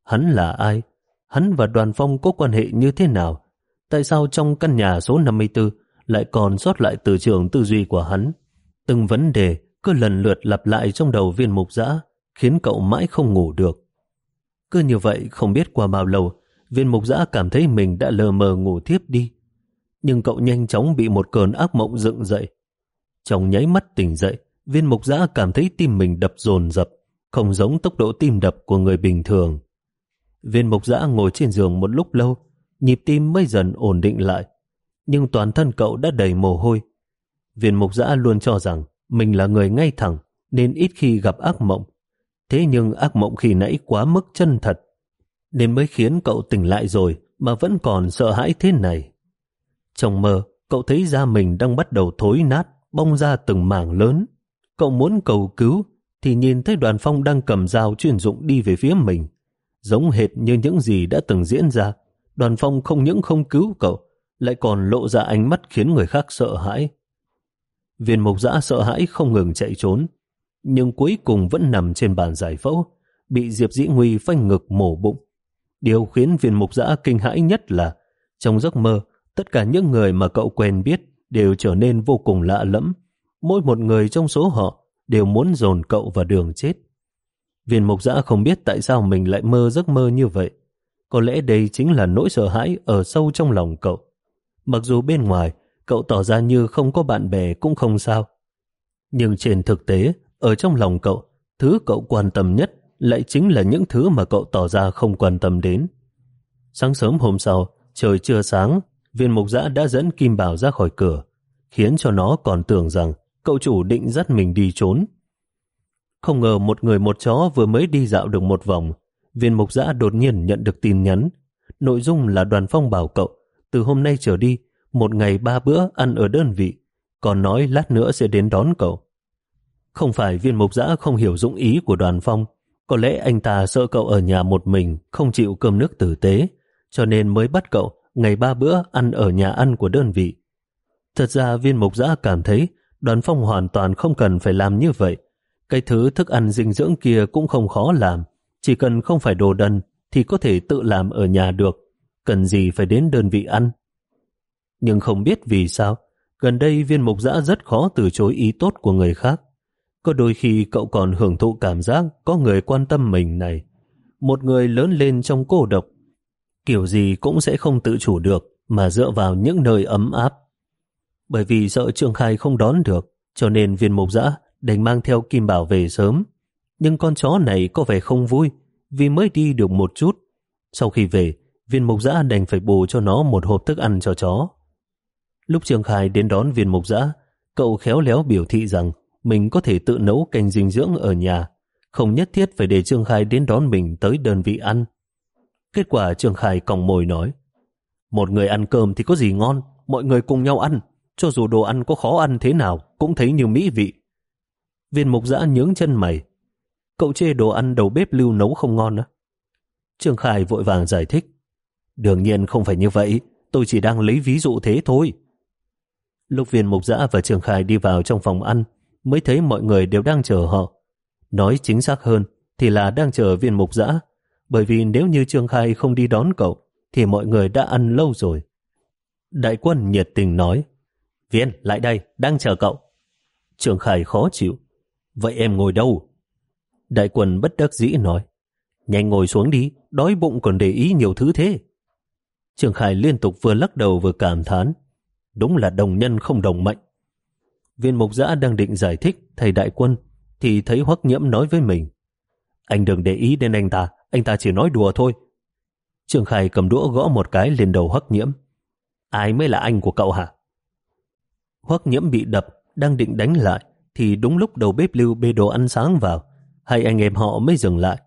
Hắn là ai? Hắn và đoàn phong có quan hệ như thế nào? Tại sao trong căn nhà số 54 lại còn sót lại từ trường tư duy của hắn? Từng vấn đề cứ lần lượt lặp lại trong đầu viên mục giã, khiến cậu mãi không ngủ được. Cứ như vậy không biết qua bao lâu, viên mục giã cảm thấy mình đã lờ mờ ngủ thiếp đi. Nhưng cậu nhanh chóng bị một cơn ác mộng dựng dậy. Trong nháy mắt tỉnh dậy, viên mục giã cảm thấy tim mình đập dồn dập, không giống tốc độ tim đập của người bình thường. Viên mục giã ngồi trên giường một lúc lâu, nhịp tim mới dần ổn định lại. Nhưng toàn thân cậu đã đầy mồ hôi. Viên mục giã luôn cho rằng mình là người ngay thẳng, nên ít khi gặp ác mộng. Thế nhưng ác mộng khi nãy quá mức chân thật, nên mới khiến cậu tỉnh lại rồi mà vẫn còn sợ hãi thế này. Trong mơ, cậu thấy da mình đang bắt đầu thối nát, bong ra từng mảng lớn. Cậu muốn cầu cứu, thì nhìn thấy đoàn phong đang cầm dao chuyên dụng đi về phía mình. Giống hệt như những gì đã từng diễn ra, đoàn phong không những không cứu cậu, lại còn lộ ra ánh mắt khiến người khác sợ hãi. Viên mục giã sợ hãi không ngừng chạy trốn, nhưng cuối cùng vẫn nằm trên bàn giải phẫu, bị Diệp Dĩ Nguy phanh ngực mổ bụng. Điều khiến viên mục giã kinh hãi nhất là trong giấc mơ, tất cả những người mà cậu quen biết đều trở nên vô cùng lạ lẫm. Mỗi một người trong số họ đều muốn dồn cậu vào đường chết. Viên mục giã không biết tại sao mình lại mơ giấc mơ như vậy. Có lẽ đây chính là nỗi sợ hãi ở sâu trong lòng cậu. Mặc dù bên ngoài, cậu tỏ ra như không có bạn bè cũng không sao. Nhưng trên thực tế, ở trong lòng cậu, thứ cậu quan tâm nhất lại chính là những thứ mà cậu tỏ ra không quan tâm đến. Sáng sớm hôm sau, trời chưa sáng, viên mục giã đã dẫn Kim Bảo ra khỏi cửa, khiến cho nó còn tưởng rằng cậu chủ định dắt mình đi trốn. Không ngờ một người một chó vừa mới đi dạo được một vòng, viên mục giã đột nhiên nhận được tin nhắn. Nội dung là đoàn phong bảo cậu, từ hôm nay trở đi, một ngày ba bữa ăn ở đơn vị, còn nói lát nữa sẽ đến đón cậu. Không phải viên mục giã không hiểu dũng ý của đoàn phong, có lẽ anh ta sợ cậu ở nhà một mình, không chịu cơm nước tử tế, cho nên mới bắt cậu ngày ba bữa ăn ở nhà ăn của đơn vị. Thật ra viên mục giã cảm thấy đoàn phong hoàn toàn không cần phải làm như vậy. Cái thứ thức ăn dinh dưỡng kia cũng không khó làm, chỉ cần không phải đồ đần thì có thể tự làm ở nhà được, cần gì phải đến đơn vị ăn. Nhưng không biết vì sao, gần đây viên mục giã rất khó từ chối ý tốt của người khác. Có đôi khi cậu còn hưởng thụ cảm giác có người quan tâm mình này. Một người lớn lên trong cô độc, kiểu gì cũng sẽ không tự chủ được mà dựa vào những nơi ấm áp. Bởi vì sợ Trương Khai không đón được, cho nên viên mục giã đành mang theo Kim Bảo về sớm. Nhưng con chó này có vẻ không vui, vì mới đi được một chút. Sau khi về, viên mục giã đành phải bù cho nó một hộp thức ăn cho chó. Lúc Trương Khai đến đón viên mục giã, cậu khéo léo biểu thị rằng mình có thể tự nấu canh dinh dưỡng ở nhà, không nhất thiết phải để Trương Khai đến đón mình tới đơn vị ăn. Kết quả Trương Khai còng mồi nói, một người ăn cơm thì có gì ngon, mọi người cùng nhau ăn, cho dù đồ ăn có khó ăn thế nào cũng thấy như mỹ vị. Viên mục giã nhướng chân mày. Cậu chê đồ ăn đầu bếp lưu nấu không ngon á. Trương Khai vội vàng giải thích. Đương nhiên không phải như vậy, tôi chỉ đang lấy ví dụ thế thôi. Lúc viên mục giã và Trương Khai đi vào trong phòng ăn, mới thấy mọi người đều đang chờ họ. Nói chính xác hơn thì là đang chờ viên mục giã, bởi vì nếu như Trương Khai không đi đón cậu, thì mọi người đã ăn lâu rồi. Đại quân nhiệt tình nói, Viên, lại đây, đang chờ cậu. Trương Khai khó chịu. Vậy em ngồi đâu? Đại quân bất đắc dĩ nói, nhanh ngồi xuống đi, đói bụng còn để ý nhiều thứ thế. Trương Khai liên tục vừa lắc đầu vừa cảm thán, đúng là đồng nhân không đồng mệnh. Viên mục giã đang định giải thích thầy đại quân, thì thấy hoắc nhiễm nói với mình, anh đừng để ý đến anh ta, anh ta chỉ nói đùa thôi. Trương Khai cầm đũa gõ một cái lên đầu hoắc nhiễm. Ai mới là anh của cậu hả? Hoắc nhiễm bị đập, đang định đánh lại, thì đúng lúc đầu bếp lưu bê đồ ăn sáng vào, hai anh em họ mới dừng lại.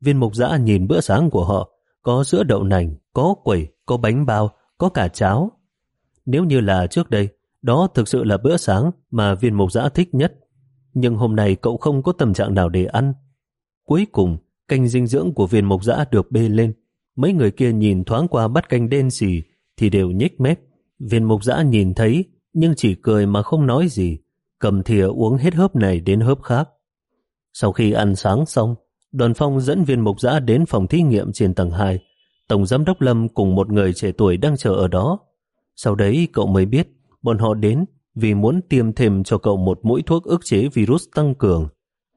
Viên mục giã nhìn bữa sáng của họ, có sữa đậu nành, có quẩy, có bánh bao, có cả cháo. Nếu như là trước đây, đó thực sự là bữa sáng mà viên mục giã thích nhất. Nhưng hôm nay cậu không có tâm trạng nào để ăn. Cuối cùng, canh dinh dưỡng của viên mục giã được bê lên. Mấy người kia nhìn thoáng qua bát canh đen xì thì đều nhếch mép. Viên mục giã nhìn thấy nhưng chỉ cười mà không nói gì, cầm thìa uống hết hớp này đến hớp khác. Sau khi ăn sáng xong, đoàn phong dẫn viên mục giã đến phòng thí nghiệm trên tầng 2. Tổng giám đốc Lâm cùng một người trẻ tuổi đang chờ ở đó. Sau đấy cậu mới biết bọn họ đến vì muốn tiêm thêm cho cậu một mũi thuốc ức chế virus tăng cường.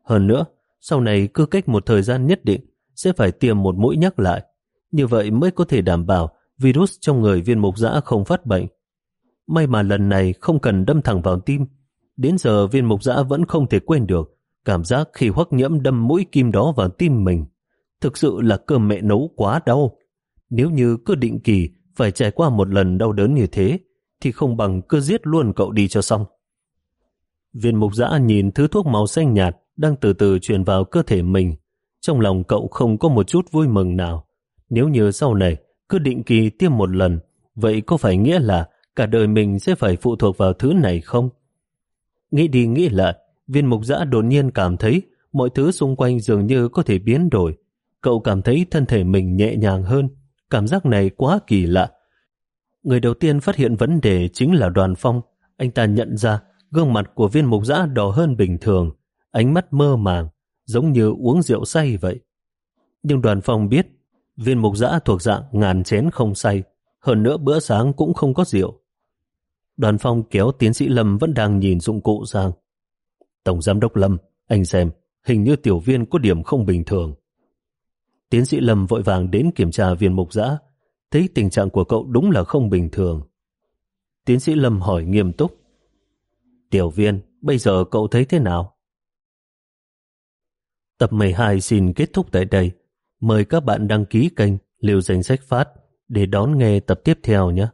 Hơn nữa, sau này cứ cách một thời gian nhất định sẽ phải tiêm một mũi nhắc lại. Như vậy mới có thể đảm bảo virus trong người viên mục giã không phát bệnh. May mà lần này không cần đâm thẳng vào tim. Đến giờ viên mục giã vẫn không thể quên được cảm giác khi hoắc nhiễm đâm mũi kim đó vào tim mình. Thực sự là cơm mẹ nấu quá đau. Nếu như cứ định kỳ phải trải qua một lần đau đớn như thế, thì không bằng cứ giết luôn cậu đi cho xong. Viên mục giã nhìn thứ thuốc màu xanh nhạt đang từ từ truyền vào cơ thể mình. Trong lòng cậu không có một chút vui mừng nào. Nếu như sau này cứ định kỳ tiêm một lần, vậy có phải nghĩa là cả đời mình sẽ phải phụ thuộc vào thứ này không? Nghĩ đi nghĩ lại, viên mục giã đột nhiên cảm thấy mọi thứ xung quanh dường như có thể biến đổi. Cậu cảm thấy thân thể mình nhẹ nhàng hơn. Cảm giác này quá kỳ lạ. Người đầu tiên phát hiện vấn đề chính là đoàn phong. Anh ta nhận ra gương mặt của viên mục giã đỏ hơn bình thường, ánh mắt mơ màng, giống như uống rượu say vậy. Nhưng đoàn phong biết viên mục giã thuộc dạng ngàn chén không say, hơn nữa bữa sáng cũng không có rượu. Đoàn phong kéo tiến sĩ Lâm vẫn đang nhìn dụng cụ sang. Tổng giám đốc Lâm, anh xem, hình như tiểu viên có điểm không bình thường. Tiến sĩ Lâm vội vàng đến kiểm tra viên mục giã, thấy tình trạng của cậu đúng là không bình thường. Tiến sĩ Lâm hỏi nghiêm túc. Tiểu viên, bây giờ cậu thấy thế nào? Tập 12 xin kết thúc tại đây. Mời các bạn đăng ký kênh Liều Danh Sách Phát để đón nghe tập tiếp theo nhé.